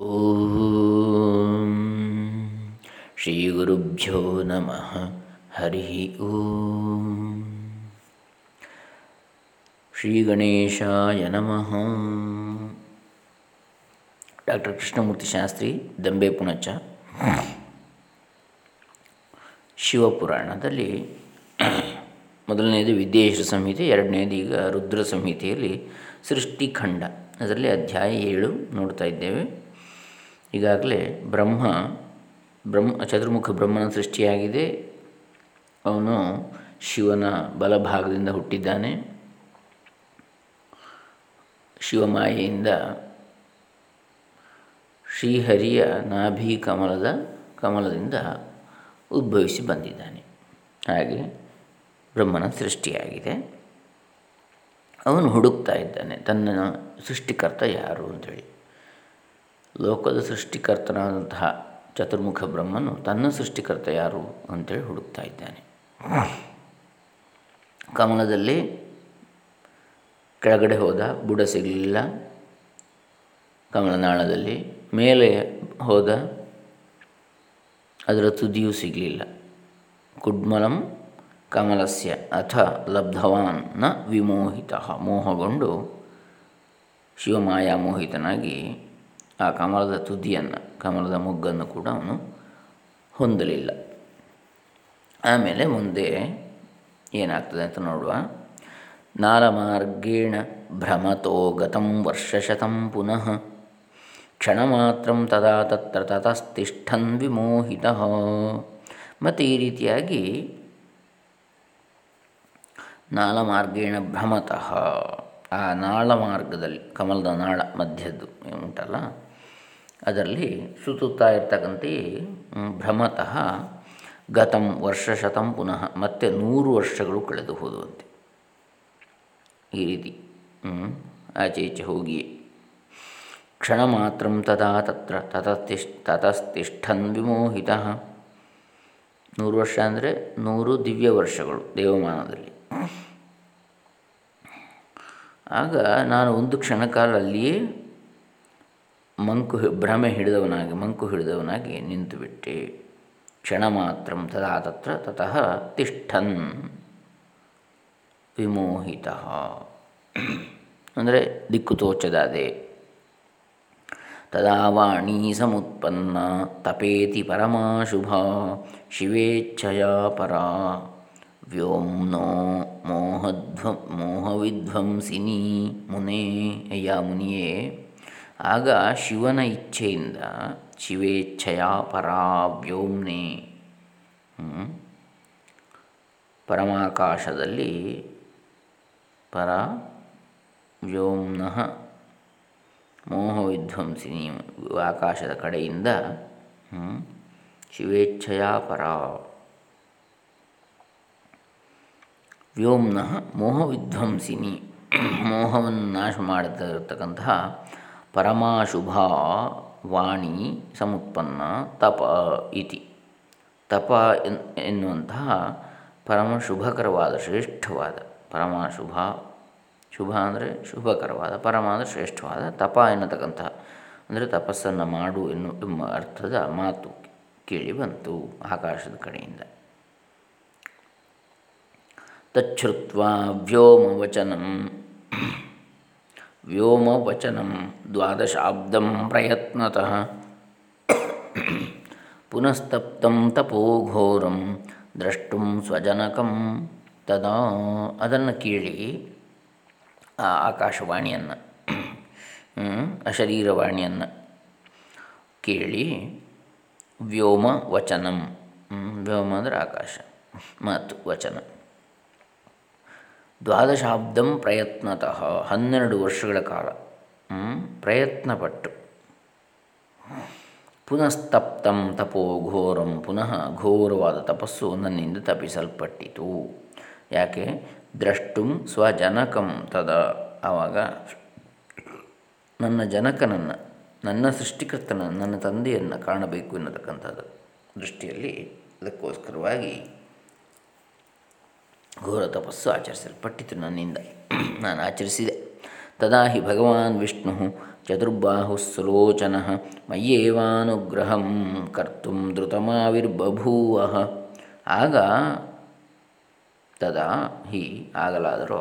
ಓಂ ಶ್ರೀ ಗುರುಭ್ಯೋ ನಮಃ ಹರಿ ಓಂ ಶ್ರೀ ಗಣೇಶಾಯ ನಮಃ ಡಾಕ್ಟರ್ ಕೃಷ್ಣಮೂರ್ತಿ ಶಾಸ್ತ್ರಿ ದಂಬೆ ಪುಣಚ ಶಿವಪುರಾಣದಲ್ಲಿ ಮೊದಲನೆಯದು ವಿದ್ಯೇಶ್ವರ ಸಂಹಿತೆ, ಎರಡನೇದು ಈಗ ರುದ್ರ ಸಂಹಿತೆಯಲ್ಲಿ ಸೃಷ್ಟಿಖಂಡ. ಅದರಲ್ಲಿ ಅಧ್ಯಾಯ ಏಳು ನೋಡ್ತಾ ಇದ್ದೇವೆ. ಈಗಾಗಲೇ ಬ್ರಹ್ಮ ಬ್ರಹ್ಮ, ಚತುರ್ಮುಖ ಬ್ರಹ್ಮನ ಸೃಷ್ಟಿಯಾಗಿದೆ. ಅವನು ಶಿವನ ಬಲಭಾಗದಿಂದ ಹುಟ್ಟಿದ್ದಾನೆ. ಶಿವಮಾಯೆಯಿಂದ ಶ್ರೀಹರಿಯ ನಾಭಿ ಕಮಲದ ಕಮಲದಿಂದ ಉದ್ಭವಿಸಿ ಬಂದಿದ್ದಾನೆ. ಹಾಗೆ ಬ್ರಹ್ಮನ ಸೃಷ್ಟಿಯಾಗಿದೆ. ಅವನು ಹುಡುಕ್ತಾ ಇದ್ದಾನೆ, ತನ್ನ ಸೃಷ್ಟಿಕರ್ತ ಯಾರು ಅಂಥೇಳಿ ಲೋಕದ ಸೃಷ್ಟಿಕರ್ತನಾದಂತಹ ಚತುರ್ಮುಖ ಬ್ರಹ್ಮನು ತನ್ನ ಸೃಷ್ಟಿಕರ್ತ ಯಾರು ಅಂತೇಳಿ ಹುಡುಕ್ತಾ ಇದ್ದಾನೆ. ಕಮಲದಲ್ಲಿ ಕೆಳಗಡೆ ಹೋದ ಬುಡ ಸಿಗಲಿಲ್ಲ. ಕಮಲನಾಳದಲ್ಲಿ ಮೇಲೆ ಹೋದ ಅದರ ತುದಿಯೂ ಸಿಗಲಿಲ್ಲ. ಕುಡ್ಮಲಂ ಕಮಲಸ್ಯ ಅಥ ಲಬ್ಧವಾನ್ನ ವಿಮೋಹಿತ ಮೋಹಗೊಂಡು ಶಿವಮಾಯಾ ಮೋಹಿತನಾಗಿ ಆ ಕಮಲದ ತುದಿಯನ್ನು, ಕಮಲದ ಮುಗ್ಗನ್ನು ಕೂಡ ಅವನು ಹೊಂದಲಿಲ್ಲ. ಆಮೇಲೆ ಮುಂದೆ ಏನಾಗ್ತದೆ ಅಂತ ನೋಡುವ. ನಾಲಮಾರ್ಗೇಣ ಭ್ರಮತೋ ಗತಂ ವರ್ಷಶತಂ ಪುನಃ ಕ್ಷಣ ಮಾತ್ರ ತದಾ ತತ್ರ ತತಸ್ತಿಷ್ಠನ್ ವಿಮೋಹಿತ. ಮತ್ತು ಈ ರೀತಿಯಾಗಿ ನಾಳಮಾರ್ಗೇಣ ಭ್ರಮತಃ ಆ ನಾಳ ಮಾರ್ಗದಲ್ಲಿ ಕಮಲದ ನಾಳ ಮಧ್ಯದ್ದು ಉಂಟಲ್ಲ ಅದರಲ್ಲಿ ಸುತ್ತುತ್ತಾ ಇರ್ತಕ್ಕಂತೆ ಭ್ರಮತಃ ಗತಂ ವರ್ಷಶತಂ ಪುನಃ ಮತ್ತೆ ನೂರು ವರ್ಷಗಳು ಕಳೆದು ಹೋದಂತೆ ಈ ರೀತಿ ಆಚೆ ಈಚೆ ಹೋಗಿ ಕ್ಷಣ ಮಾತ್ರ ತದಾ ತತ್ರ ತತಸ್ತಿಷ್ ತತಸ್ತಿಷ್ಠನ್ ವಿಮೋಹಿತ. ನೂರು ವರ್ಷ ಅಂದರೆ ನೂರು ದಿವ್ಯ ವರ್ಷಗಳು ದೇವಮಾನದಲ್ಲಿ. ಆಗ ನಾನು ಒಂದು ಕ್ಷಣಕಾಲ ಅಲ್ಲಿಯೇ ಮಂಕು ಭ್ರಮೆ ಹಿಡಿದವನಾಗಿ, ಮಂಕು ಹಿಡಿದವನಾಗಿ ನಿಂತುಬಿಟ್ಟೆ ಕ್ಷಣ ಮಾತ್ರ ತದಾ ತತ್ರ ತತಃ ತಿಷ್ಠನ್ ವಿಮೋಹಿತ. ಅಂದರೆ ದಿಕ್ಕು ತೋಚದಾದೆ. ತದಾ ವಾಣಿ ಸಮುತ್ಪನ್ನ ತಪೇತಿ ಪರಮಾಶುಭ ಶಿವೇಚ್ಛಯ ಪರ. ವ್ಯೋಮ್ನೋ ಮೋಹಧ್ವ ಮೋಹವಿಧ್ವಂಸಿನಿ ಮುನೇ ಅಯ್ಯ ಮುನಿಯೇ ಆಗ ಶಿವನ ಇಚ್ಛೆಯಿಂದ ಶಿವೇಚ್ಛೆಯ ಪರಾ ವ್ಯೋಮ್ನೆ. ಪರಮಾಕಾಶದಲ್ಲಿ ಪರ ವ್ಯೋಮ್ನಃ ಮೋಹವಿಧ್ವಂಸಿನಿ ಆಕಾಶದ ಕಡೆಯಿಂದ ಶಿವೇಚ್ಛೆಯ ಪರ ವ್ಯೋಮ್ನಃ ಮೋಹವಿಧ್ವಂಸಿನಿ ಮೋಹವನ್ನು ನಾಶ ಮಾಡತಿರತಕ್ಕಂತಹ ಪರಮಾಶುಭ ವಾಣಿ ಸಮುತ್ಪನ್ನ ತಪ ಇತಿ. ತಪ ಎನ್ನುವಂತಹ ಪರಮ ಶುಭಕರವಾದ ಶ್ರೇಷ್ಠವಾದ, ಪರಮಾಶುಭ, ಶುಭ ಅಂದರೆ ಶುಭಕರವಾದ, ಪರಮ ಅಂದರೆ ಶ್ರೇಷ್ಠವಾದ, ತಪ ಎನ್ನತಕ್ಕಂತಹ ಅಂದರೆ ತಪಸ್ಸನ್ನು ಮಾಡು ಎನ್ನು, ಎಂಬ ಅರ್ಥದ ಮಾತು ಕೇಳಿ ಬಂತು ಆಕಾಶದ ಕಡೆಯಿಂದ. ತಚ್ಛ್ರುತ್ವ ವ್ಯೋಮವಚನಂ. ವ್ಯೋಮವಚನಂ ದ್ವಾದಶಾಬ್ದಂ ಪ್ರಯತ್ನತಃ ಪುನಸ್ತಪ್ತಂ ತಪೋಘೋರಂ ದ್ರಷ್ಟುಂ ಸ್ವಜನಕಂ ತದಾ ಅದನ್ನು ಕೇಳಿ ಆ ಆಕಾಶವಾಣಿಯನ್ನು ಅಶರೀರವಾಣಿಯನ್ನು ಕೇಳಿ ವ್ಯೋಮ ವಚನಂ ವ್ಯೋಮ ಅಂದರೆ ಆಕಾಶ ಮತ್ತು ವಚನ ದ್ವಾದಶಾಬ್ದಂ ಪ್ರಯತ್ನತಃ, ಹನ್ನೆರಡು ವರ್ಷಗಳ ಕಾಲ. ಪ್ರಯತ್ನಪಟ್ಟು. ಪುನಸ್ತಪ್ತಂ ತಪೋ ಘೋರಂ, ಪುನಃ ಘೋರವಾದ ತಪಸ್ಸು ನನ್ನಿಂದ ತಪ್ಪಿಸಲ್ಪಟ್ಟಿತು. ಯಾಕೆ? ದ್ರಷ್ಟು ಸ್ವಜನಕಂ ತದ. ಆವಾಗ ನನ್ನ ಜನಕನನ್ನು, ನನ್ನ ಸೃಷ್ಟಿಕರ್ತನ ನನ್ನ ತಂದೆಯನ್ನು ಕಾಣಬೇಕು ಎನ್ನತಕ್ಕಂಥದ್ದು. ದೃಷ್ಟಿಯಲ್ಲಿ ಅದಕ್ಕೋಸ್ಕರವಾಗಿ ಘೋರ ತಪಸ್ಸು ಆಚರಿಸಲ್ಪಟ್ಟಿತು ನನ್ನಿಂದ. ನಾನು ಆಚರಿಸಿದೆ. ತದಾ ಹಿ ಭಗವಾನ್ ವಿಷ್ಣು ಚತುರ್ಬಾಹು ಸುಲೋಚನ ಮಯ್ಯೇವಾನುಗ್ರಹಂ ಕರ್ತು ಧೃತಮಾವಿರ್ಬಭೂವ ಆಗ ತದಾ ಹಿ ಆಗಲಾದರೂ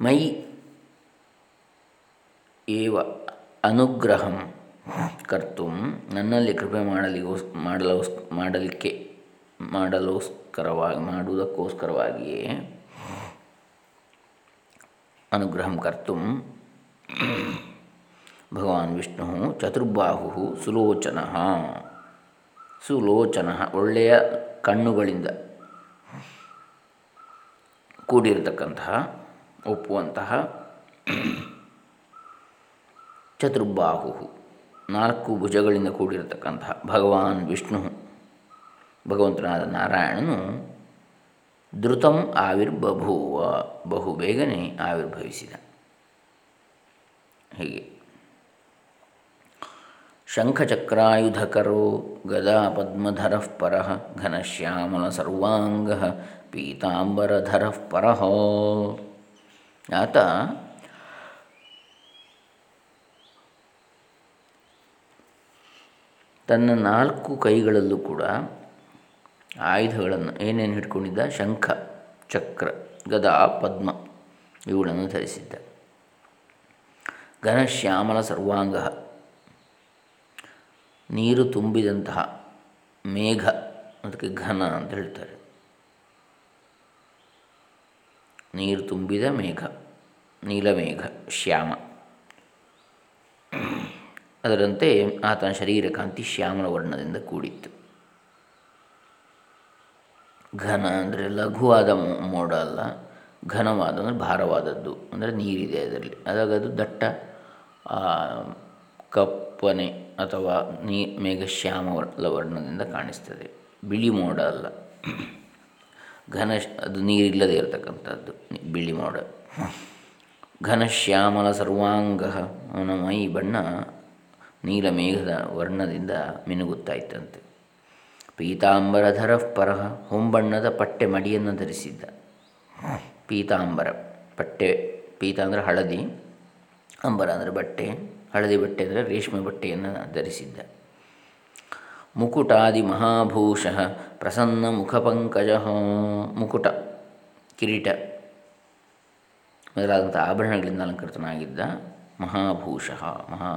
ಮೈ ಏವ ಅನುಗ್ರಹಂ ಕರ್ತು ನನ್ನಲ್ಲಿ ಕೃಪೆ ಮಾಡಲಿಗೋಸ್ ಮಾಡಲೋಸ್ ಮಾಡಲಿಕ್ಕೆ ಮಾಡಲೋಸ್ಕರವಾಗಿ ಮಾಡುವುದಕ್ಕೋಸ್ಕರವಾಗಿಯೇ ಅನುಗ್ರಹಂ ಕರ್ತು. ಭಗವಾನ್ ವಿಷ್ಣು ಚತುರ್ಬಾಹು ಸುಲೋಚನ. ಸುಲೋಚನ ಒಳ್ಳೆಯ ಕಣ್ಣುಗಳಿಂದ ಕೂಡಿರತಕ್ಕಂತಹ, ಒಪ್ಪುವಂತಹ ಚತುರ್ಬಾಹು ನಾಲ್ಕು ಭುಜಗಳಿಂದ ಕೂಡಿರತಕ್ಕಂತಹ ಭಗವಾನ್ ವಿಷ್ಣು. ಭಗವಂತನಾದ ನಾರಾಯಣನು ಧೃತಂ ಆವಿರ್ಬಭೂವ, ಬಹು ಬೇಗನೆ ಆವಿರ್ಭವಿಸಿದ. ಹೀಗೆ. ಶಂಖಚಕ್ರಾಯುಧಕರೋ ಗದಾ ಪದ್ಮಧರ ಪರ ಘನಶ್ಯಾಮಲ ಸರ್ವಾಂಗ ಪೀತಾಂಬರಧರ ಪರ. ಆತ ತನ್ನ ನಾಲ್ಕು ಕೈಗಳಲ್ಲೂ ಕೂಡ ಆಯುಧಗಳನ್ನು ಏನೇನು ಹಿಡ್ಕೊಂಡಿದ್ದ? ಶಂಖ, ಚಕ್ರ, ಗದಾ, ಪದ್ಮ ಇವುಗಳನ್ನು ಧರಿಸಿದ್ದ. ಘನಶ್ಯಾಮಲ ಸರ್ವಾಂಗ, ನೀರು ತುಂಬಿದಂತಹ ಮೇಘ, ಅದಕ್ಕೆ ಘನ ಅಂತ ಹೇಳ್ತಾರೆ. ನೀರು ತುಂಬಿದ ಮೇಘ, ನೀಲಮೇಘ, ಶ್ಯಾಮ. ಅದರಂತೆ ಆತನ ಶರೀರ ಕಾಂತಿ ಶ್ಯಾಮಲ ವರ್ಣದಿಂದ ಕೂಡಿತ್ತು. ಘನ ಅಂದರೆ ಲಘುವಾದ ಮೋಡ ಅಲ್ಲ. ಘನವಾದ ಅಂದರೆ ಭಾರವಾದದ್ದು. ಅಂದರೆ ನೀರಿದೆ ಅದರಲ್ಲಿ. ಅದಾಗ ಅದು ದಟ್ಟ ಕಪ್ಪನೆ ಅಥವಾ ನೀ, ಮೇಘಶ್ಯಾಮ ವರ್ಣದಿಂದ ಕಾಣಿಸ್ತದೆ. ಬಿಳಿ ಮೋಡ ಅಲ್ಲ. ಘನ ಅದು ನೀರಿಲ್ಲದೆ ಇರತಕ್ಕಂಥದ್ದು. ಬಿಳಿ ಮೋಡ. ಘನಶ್ಯಾಮಲ ಸರ್ವಾಂಗ, ಅವನ ಮೈ ಬಣ್ಣ ನೀಲಮೇಘದ ವರ್ಣದಿಂದ ಮಿನುಗುತ್ತಾಯಿತಂತೆ. ಪೀತಾಂಬರಧರ ಪರಃ ಹೊಂಬಣ್ಣದ ಪಟ್ಟೆ ಮಡಿಯನ್ನು ಧರಿಸಿದ್ದ. ಪೀತಾಂಬರ ಪಟ್ಟೆ, ಪೀತ ಅಂದರೆ ಹಳದಿ, ಅಂಬರ ಅಂದರೆ ಬಟ್ಟೆ, ಹಳದಿ ಬಟ್ಟೆ ಅಂದರೆ ರೇಷ್ಮೆ ಬಟ್ಟೆಯನ್ನು ಧರಿಸಿದ್ದ. ಮುಕುಟಾದಿ ಮಹಾಭೂಷ ಪ್ರಸನ್ನ ಮುಖಪಂಕಜ, ಮುಕುಟ, ಕಿರೀಟ ಮೊದಲಾದಂಥ ಆಭರಣಗಳಿಂದ ಅಲಂಕೃತನಾಗಿದ್ದ ಮಹಾಭೂಷ, ಮಹಾ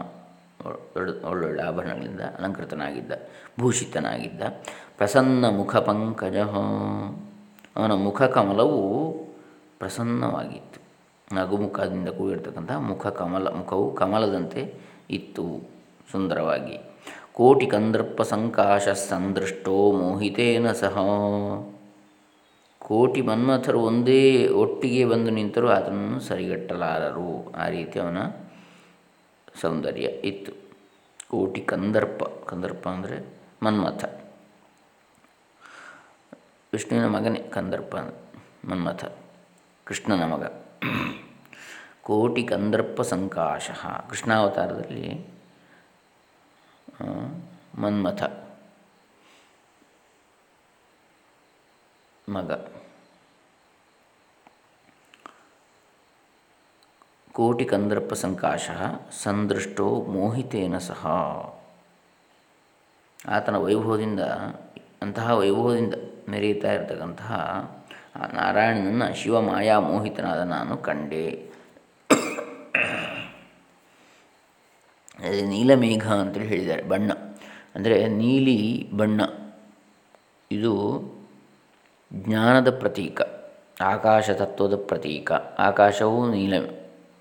ಒಳ್ಳೊಳ್ಳೆ ಆಭರಣಗಳಿಂದ ಅಲಂಕೃತನಾಗಿದ್ದ, ಭೂಷಿತನಾಗಿದ್ದ. ಪ್ರಸನ್ನ ಮುಖ ಪಂಕಜ. ಅವನ ಮುಖ ಕಮಲವು ಪ್ರಸನ್ನವಾಗಿತ್ತು. ನಗುಮುಖದಿಂದ ಕೂಡಿರ್ತಕ್ಕಂಥ ಮುಖ ಕಮಲ, ಮುಖವು ಕಮಲದಂತೆ ಇತ್ತು ಸುಂದರವಾಗಿ. ಕೋಟಿ ಕಂದರ್ಪ ಸಂಕಾಶ ಸಂದೃಷ್ಟೋ ಮೋಹಿತೇನ ಸಹ. ಕೋಟಿ ಮನ್ಮಥರು ಒಂದೇ ಒಟ್ಟಿಗೆ ಬಂದು ನಿಂತರೂ ಅದನ್ನು ಸರಿಗಟ್ಟಲಾರರು. ಆ ರೀತಿ ಅವನ ಸೌಂದರ್ಯ ಇತ್ತು. ಕೋಟಿ ಕಂದರ್ಪ ಕಂದರ್ಪ ಅಂದರೆ ಮನ್ಮಥ. ವಿಷ್ಣುವಿನ ಮಗನೇ ಕಂದರ್ಪ, ಮನ್ಮಥ. ಕೃಷ್ಣನ ಮಗ. ಕೋಟಿ ಕಂದರ್ಪ ಸಂಕಾಶ. ಕೃಷ್ಣಾವತಾರದಲ್ಲಿ ಮನ್ಮಥ ಮಗ. ಕೋಟಿ ಕಂದರ್ಪ ಸಂಕಾಶ ಸಂದೃಷ್ಟೋ ಮೋಹಿತೇನ ಸಹ. ಆತನ ವೈಭವದಿಂದ, ಅಂತಹ ವೈಭವದಿಂದ ಮೆರೆಯುತ್ತಾ ಇರತಕ್ಕಂತಹ ನಾರಾಯಣನನ್ನು ಶಿವ ಮಾಯಾ ಮೋಹಿತನಾದ ನಾನು ಕಂಡೆ. ನೀಲಮೇಘ ಅಂತೇಳಿ ಹೇಳಿದ್ದಾರೆ, ಬಣ್ಣ. ಅಂದರೆ ನೀಲಿ ಬಣ್ಣ. ಇದು ಜ್ಞಾನದ ಪ್ರತೀಕ, ಆಕಾಶ ತತ್ವದ ಪ್ರತೀಕ. ಆಕಾಶವೂ ನೀಲ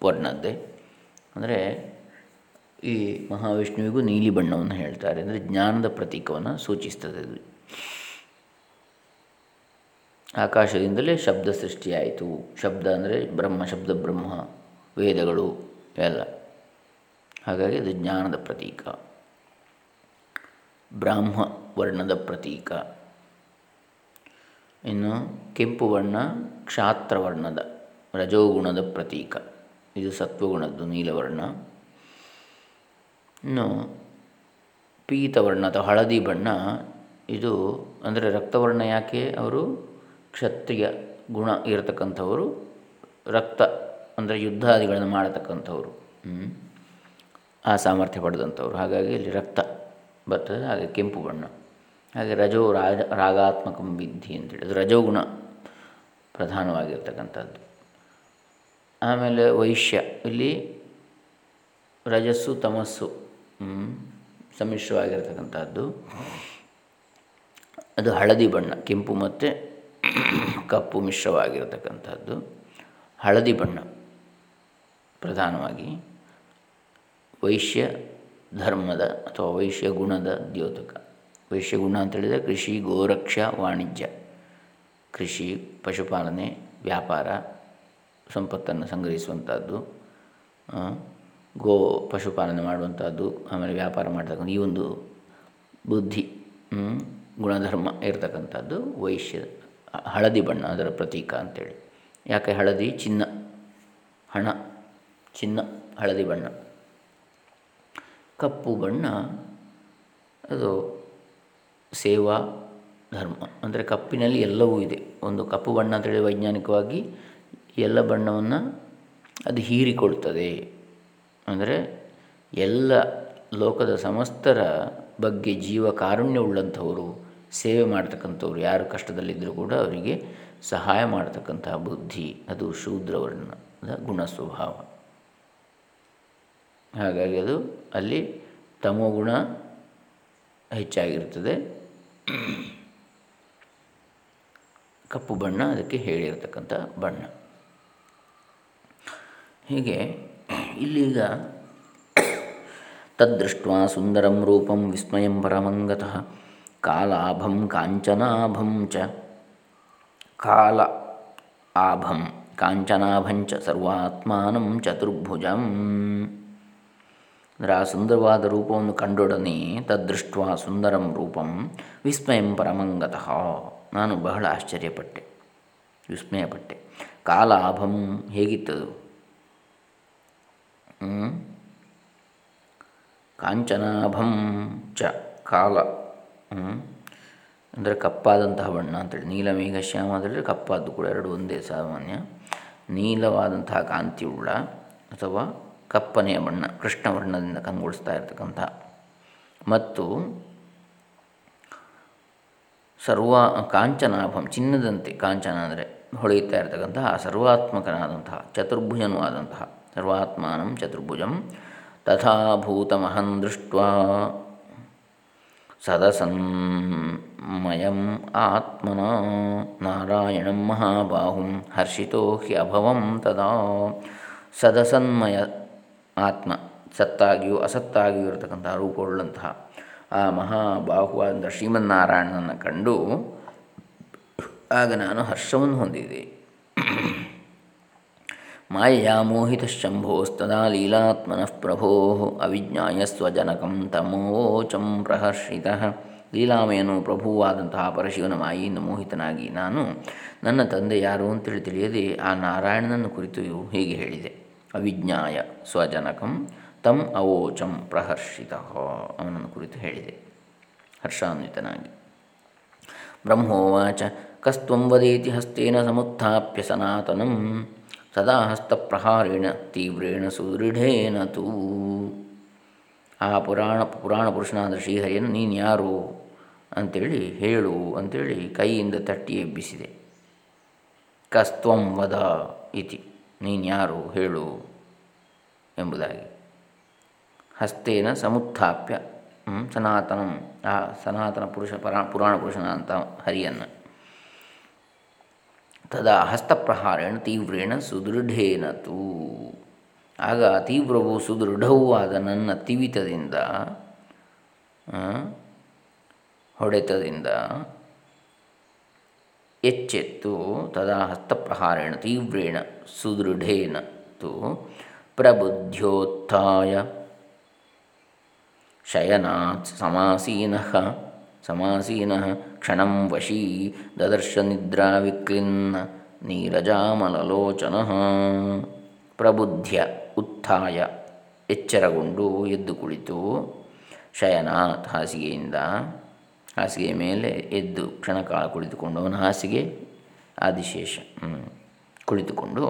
ವರ್ಣದ್ದೇ ಅಂದರೆ ಈ ಮಹಾವಿಷ್ಣುವಿಗೂ ನೀಲಿ ಬಣ್ಣವನ್ನು ಹೇಳ್ತಾರೆ. ಅಂದರೆ ಜ್ಞಾನದ ಪ್ರತೀಕವನ್ನು ಸೂಚಿಸ್ತದೆ ಅದು. ಆಕಾಶದಿಂದಲೇ ಶಬ್ದ ಸೃಷ್ಟಿಯಾಯಿತು. ಶಬ್ದ ಅಂದರೆ ಬ್ರಹ್ಮ, ಶಬ್ದ ಬ್ರಹ್ಮ, ವೇದಗಳು ಎಲ್ಲ. ಹಾಗಾಗಿ ಅದು ಜ್ಞಾನದ ಪ್ರತೀಕ. ಬ್ರಾಹ್ಮ ವರ್ಣದ ಪ್ರತೀಕ. ಇನ್ನು ಕೆಂಪು ವರ್ಣ ಕ್ಷಾತ್ರವರ್ಣದ ರಜೋಗುಣದ ಪ್ರತೀಕ. ಇದು ಸತ್ವಗುಣದ್ದು ನೀಲವರ್ಣ. ಇನ್ನು ಪೀತವರ್ಣ ಅಥವಾ ಹಳದಿ ಬಣ್ಣ, ಇದು ಅಂದರೆ ರಕ್ತವರ್ಣ ಯಾಕೆ? ಅವರು ಕ್ಷತ್ರಿಯ ಗುಣ ಇರತಕ್ಕಂಥವರು, ರಕ್ತ ಅಂದರೆ ಯುದ್ಧಾದಿಗಳನ್ನು ಮಾಡತಕ್ಕಂಥವರು. ಆ ಸಾಮರ್ಥ್ಯ ಪಡೆದಂಥವ್ರು. ಹಾಗಾಗಿ ಇಲ್ಲಿ ರಕ್ತ ಬರ್ತದೆ, ಹಾಗೆ ಕೆಂಪು ಬಣ್ಣ. ಹಾಗೆ ರಜೋ ರಾಜ ರಾಗಾತ್ಮಕ ವಿಧಿ ಅಂತೇಳಿ ರಜೋಗುಣ ಪ್ರಧಾನವಾಗಿರ್ತಕ್ಕಂಥದ್ದು. ಆಮೇಲೆ ವೈಶ್ಯ. ಇಲ್ಲಿ ರಜಸ್ಸು, ತಮಸ್ಸು ಸಮ್ಮಿಶ್ರವಾಗಿರ್ತಕ್ಕಂಥದ್ದು. ಅದು ಹಳದಿ ಬಣ್ಣ, ಕೆಂಪು ಮತ್ತು ಕಪ್ಪು ಮಿಶ್ರವಾಗಿರತಕ್ಕಂಥದ್ದು. ಹಳದಿ ಬಣ್ಣ, ಪ್ರಧಾನವಾಗಿ. ವೈಶ್ಯ ಧರ್ಮದ ಅಥವಾ ವೈಶ್ಯ ಗುಣದ ದ್ಯೋತಕ. ವೈಶ್ಯ ಗುಣ ಅಂತೇಳಿದರೆ ಕೃಷಿ, ಗೋರಕ್ಷ, ವಾಣಿಜ್ಯ. ಕೃಷಿ, ಪಶುಪಾಲನೆ, ವ್ಯಾಪಾರ. ಸಂಪತ್ತನ್ನು ಸಂಗ್ರಹಿಸುವಂಥದ್ದು ಗೋ ಪಶುಪಾಲನೆ ಮಾಡುವಂಥದ್ದು, ಆಮೇಲೆ ವ್ಯಾಪಾರ ಮಾಡ್ತಕ್ಕಂಥ ಈ ಒಂದು ಬುದ್ಧಿ ಗುಣಧರ್ಮ ಇರತಕ್ಕಂಥದ್ದು ವೈಶ್ಯ, ಹಳದಿ ಬಣ್ಣ ಅದರ ಪ್ರತೀಕ ಅಂತೇಳಿ. ಯಾಕೆ ಹಳದಿ? ಚಿನ್ನ, ಹಣ, ಚಿನ್ನ, ಹಳದಿ ಬಣ್ಣ. ಕಪ್ಪು ಬಣ್ಣ, ಅದು ಸೇವಾ, ಧರ್ಮ. ಅಂದರೆ ಕಪ್ಪಿನಲ್ಲಿ ಎಲ್ಲವೂ ಇದೆ. ಒಂದು ಕಪ್ಪು ಬಣ್ಣ ಅಂತೇಳಿ ವೈಜ್ಞಾನಿಕವಾಗಿ ಎಲ್ಲ ಬಣ್ಣವನ್ನು ಅದು ಹೀರಿಕೊಳ್ತದೆ. ಅಂದರೆ ಎಲ್ಲ ಲೋಕದ ಸಮಸ್ತರ ಬಗ್ಗೆ ಜೀವ ಕಾರುಣ್ಯವುಳ್ಳಂಥವರು ಸೇವೆ ಮಾಡ್ತಕ್ಕಂಥವ್ರು ಯಾರು ಕಷ್ಟದಲ್ಲಿದ್ದರೂ ಕೂಡ ಅವರಿಗೆ ಸಹಾಯ ಮಾಡತಕ್ಕಂತಹ ಬುದ್ಧಿ, ಅದು ಶೂದ್ರವರ್ಣದ ಗುಣ ಸ್ವಭಾವ ಹಾಗಾಗಿ ಅದು ಅಲ್ಲಿ ತಮೋಗುಣ ಹೆಚ್ಚಾಗಿರ್ತದೆ. ಕಪ್ಪು ಬಣ್ಣ ಅದಕ್ಕೆ ಹೇಳಿರ್ತಕ್ಕಂಥ ಬಣ್ಣ. ಹೀಗೆ? ಇಲ್ಲೀಗ ತದ್ದೃಷ್ಟ ಸುಂದರಂ ರೂಪಂ ವಿಸ್ಮಯಂ ಪರಮಂಗತಃ ಕಾಲಾಭಂ ಕಾಂಚನಾಭಂ ಚ. ಕಾಲ ಆಭಂ ಕಾಂಚನಾಭಂಚ ಸರ್ವಾತ್ಮಾನಂ ಚತುರ್ಭುಜಂ. ಅಂದರೆ ಆ ಸುಂದರವಾದ ರೂಪವನ್ನು ಕಂಡೊಡನೆ ತದ್ದೃಷ್ಟ ಸುಂದರಂ ರೂಪಂ ವಿಸ್ಮಯಂ ಪರಮಂಗತಃ. ನಾನು ಬಹಳ ಆಶ್ಚರ್ಯಪಟ್ಟೆ, ವಿಸ್ಮಯಪಟ್ಟೆ. ಕಾಲಾಭಂ ಹೇಗಿತ್ತದು? ಕಾಂಚನಾಭಂ ಚ ಕಾಲ. ಅಂದರೆ ಕಪ್ಪಾದಂತಹ ಬಣ್ಣ ಅಂತೇಳಿ. ನೀಲ, ಮೇಘ, ಶ್ಯಾಮ ಅಂತೇಳಿದರೆ ಕಪ್ಪಾದ್ದು ಕೂಡ ಎರಡು ಒಂದೇ ಸಾಮಾನ್ಯ. ನೀಲವಾದಂತಹ ಕಾಂತಿಯುಳ್ಳ ಅಥವಾ ಕಪ್ಪನೆಯ ಬಣ್ಣ, ಕೃಷ್ಣ ವರ್ಣದಿಂದ ಕಂಗೊಳಿಸ್ತಾ ಇರತಕ್ಕಂಥ. ಮತ್ತು ಸರ್ವ ಕಾಂಚನಾಭಂ, ಚಿನ್ನದಂತೆ ಕಾಂಚನ ಅಂದರೆ ಹೊಳೆಯುತ್ತಾ ಇರತಕ್ಕಂತಹ, ಸರ್ವಾತ್ಮಕನಾದಂತಹ, ಚತುರ್ಭುಜನೂ ಆದಂತಹ ಸರ್ವಾತ್ಮಾನಂ ಚತುರ್ಭುಜಂ ತಥಾ ಭೂತಮಹಂ ದೃಷ್ಟ ಸದಸನ್ಮಯಂ ಆತ್ಮನ ನಾರಾಯಣಂ ಮಹಾಬಾಹುಂ ಹರ್ಷಿತೋ ಹಿ ತದಾ ಸದಸನ್ಮಯ ಆತ್ಮ ಸತ್ತಾಗಿಯೂ ಅಸತ್ತಾಗಿಯೂ ಇರತಕ್ಕಂತಹ ರೂಪವುಳ್ಳಂತಹ ಆ ಮಹಾಬಾಹುವಾದಂಥ ಶ್ರೀಮನ್ನಾರಾಯಣನನ್ನು ಕಂಡು ಆಗ ನಾನು ಹರ್ಷವನ್ನು ಹೊಂದಿದೆ. ಮಾಯಾ ಮೋಹಿತಶಂಭೋಸ್ತದಾ ಲೀಲಾತ್ಮನಃ ಪ್ರಭೋ ಅವಿಜ್ಞಾಯ ಸ್ವಜನಕಂ ತಮೋಚಂ ಪ್ರಹರ್ಷಿತ. ಲೀಲಾಮಯನು ಪ್ರಭುವಾದಂತಹ ಪರಶಿವನ ಮಾಯಿಯಿಂದ ಮೋಹಿತನಾಗಿ ನಾನು ನನ್ನ ತಂದೆ ಯಾರು ಅಂತೇಳಿ ತಿಳಿಯದೆ ಆ ನಾರಾಯಣನನ್ನು ಕುರಿತು ಹೀಗೆ ಹೇಳಿದೆ. ಅವಿಜ್ಞಾಯ ಸ್ವಜನಕಂ ತಂ ಅವೋಚಂ ಪ್ರಹರ್ಷಿತ ಅವನನ್ನು ಕುರಿತು ಹೇಳಿದೆ. ಹರ್ಷಾನ್ವಿತನಾಗಿ. ಬ್ರಹ್ಮೋವಾಚ ಕಸ್ತ್ವಂ ವದೇತಿ ಹಸ್ತೇನ ಸಮುತ್ಥಾಪ್ಯ ಸನಾತನಂ ಸದಾ ಹಸ್ತಪ್ರಹಾರೇಣ ತೀವ್ರೇಣ ಸುದೃಢೇನ ತೂ. ಆ ಪುರಾಣ ಪುರಾಣ ಪುರುಷನಾದ ಶ್ರೀಹರಿಯನ್ನು ನೀನು ಯಾರು ಅಂಥೇಳಿ ಹೇಳು ಅಂಥೇಳಿ ಕೈಯಿಂದ ತಟ್ಟಿ ಎಬ್ಬಿಸಿದೆ. ಕಸ್ತ್ವಂ ವದ ಇತಿ ನೀನು ಯಾರು ಹೇಳು ಎಂಬುದಾಗಿ. ಹಸ್ತೇನ ಸಮುತ್ಥಾಪ್ಯ ಸನಾತನ, ಆ ಸನಾತನ ಪುರುಷ ಪರಾ, ಪುರಾಣ ಪುರುಷನಾದಂಥ ಹರಿಯನ್ನು ತದಾ ಹಸ್ತಪ್ರಹಾರೇಣ ತೀವ್ರೇಣ ಸುದೃಢೇನ ತೂ. ಆಗ ತೀವ್ರವೂ ಸುದೃಢವೂ ಆದ ನನ್ನ ತಿವಿತದಿಂದ ಹೊಡೆತದಿಂದ ಎಚ್ಚೆತ್ತು. ತದಾ ಹಸ್ತಪ್ರಹಾರೇಣ ತೀವ್ರೇಣ ಸುದೃಢೇನ ತು. ಪ್ರಬುದ್ಧ್ಯೋತ್ಥಾಯ ಶಯನಾತ್ ಸಮಾಸೀನಃ. ಸಮಾಸೀನಃ ಕ್ಷಣಂ ವಶೀ ದದರ್ಶ ನಿದ್ರಾವಿಕ್ಲಿನ್ನ ನೀರಜಾಮಲಲೋಚನಃ ಪ್ರಬುದ್ಧ್ಯ ಉತ್ಥಾಯ ಎಚ್ಚರಗೊಂಡು ಎದ್ದು ಕುಳಿತು ಶಯನಾಥ್ ಹಾಸಿಗೆಯಿಂದ, ಹಾಸಿಗೆಯ ಮೇಲೆ ಎದ್ದು ಕ್ಷಣಕಾಲ ಕುಳಿತುಕೊಂಡು ಅವನ ಹಾಸಿಗೆ ಆದಿಶೇಷ ಕುಳಿತುಕೊಂಡು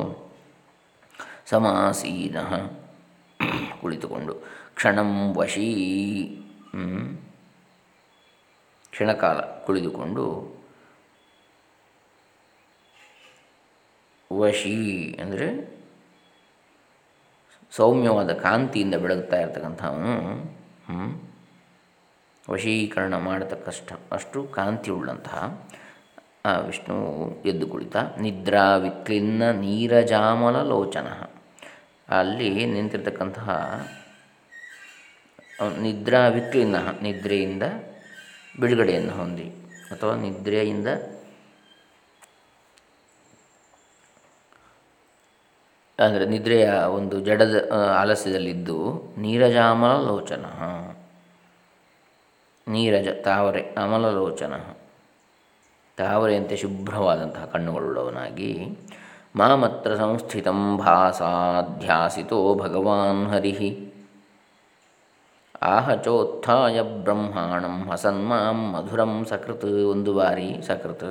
ಸಮಾಸೀನ ಕುಳಿತುಕೊಂಡು ಕ್ಷಣಂ ವಶೀ ಕ್ಷಣಕಾಲ ಕುಳಿದುಕೊಂಡು ವಶಿ ಅಂದರೆ ಸೌಮ್ಯವಾದ ಕಾಂತಿಯಿಂದ ಬೆಳಗುತ್ತಾ ಇರತಕ್ಕಂಥವನು ವಶೀಕರಣ ಮಾಡತಕ್ಕಷ್ಟ ಅಷ್ಟು ಕಾಂತಿ ಉಳ್ಳಂತಹ ವಿಷ್ಣು ಎದ್ದು ಕುಳಿತ. ನಿದ್ರಾ ವಿಕ್ಲಿನ್ನ ನೀರಜಾಮಲ ಲೋಚನ. ಅಲ್ಲಿ ನಿಂತಿರ್ತಕ್ಕಂತಹ, ನಿದ್ರಾ ವಿಕ್ಲಿನ್ನ, ನಿದ್ರೆಯಿಂದ ಬಿಡುಗಡೆಯನ್ನು ಹೊಂದಿ ಅಥವಾ ನಿದ್ರೆಯಿಂದ ಅಂದರೆ ನಿದ್ರೆಯ ಒಂದು ಜಡದ ಆಲಸ್ಯದಲ್ಲಿದ್ದು ನೀರಜಾಮಲ ಲೋಚನ ನೀರಜ, ತಾವರೆ, ಅಮಲಲೋಚನ. ತಾವರೆಯಂತೆ ಶುಭ್ರವಾದಂತಹ ಕಣ್ಣುಗಳುಳ್ಳವನಾಗಿ ಮಾಮತ್ರ ಸಂಸ್ಥಿತಂ ಭಾಸಾಧ್ಯಾಸಿತೋ ಭಗವಾನ್ ಹರಿ. ಆಹ ಚೋತ್ಥಾಯ ಬ್ರಹ್ಮಾಣಂ ಹಸನ್ಮಾಂ ಮಧುರಂ ಸಕೃತ್ ಒಂದು ಬಾರಿ ಸಕೃತ್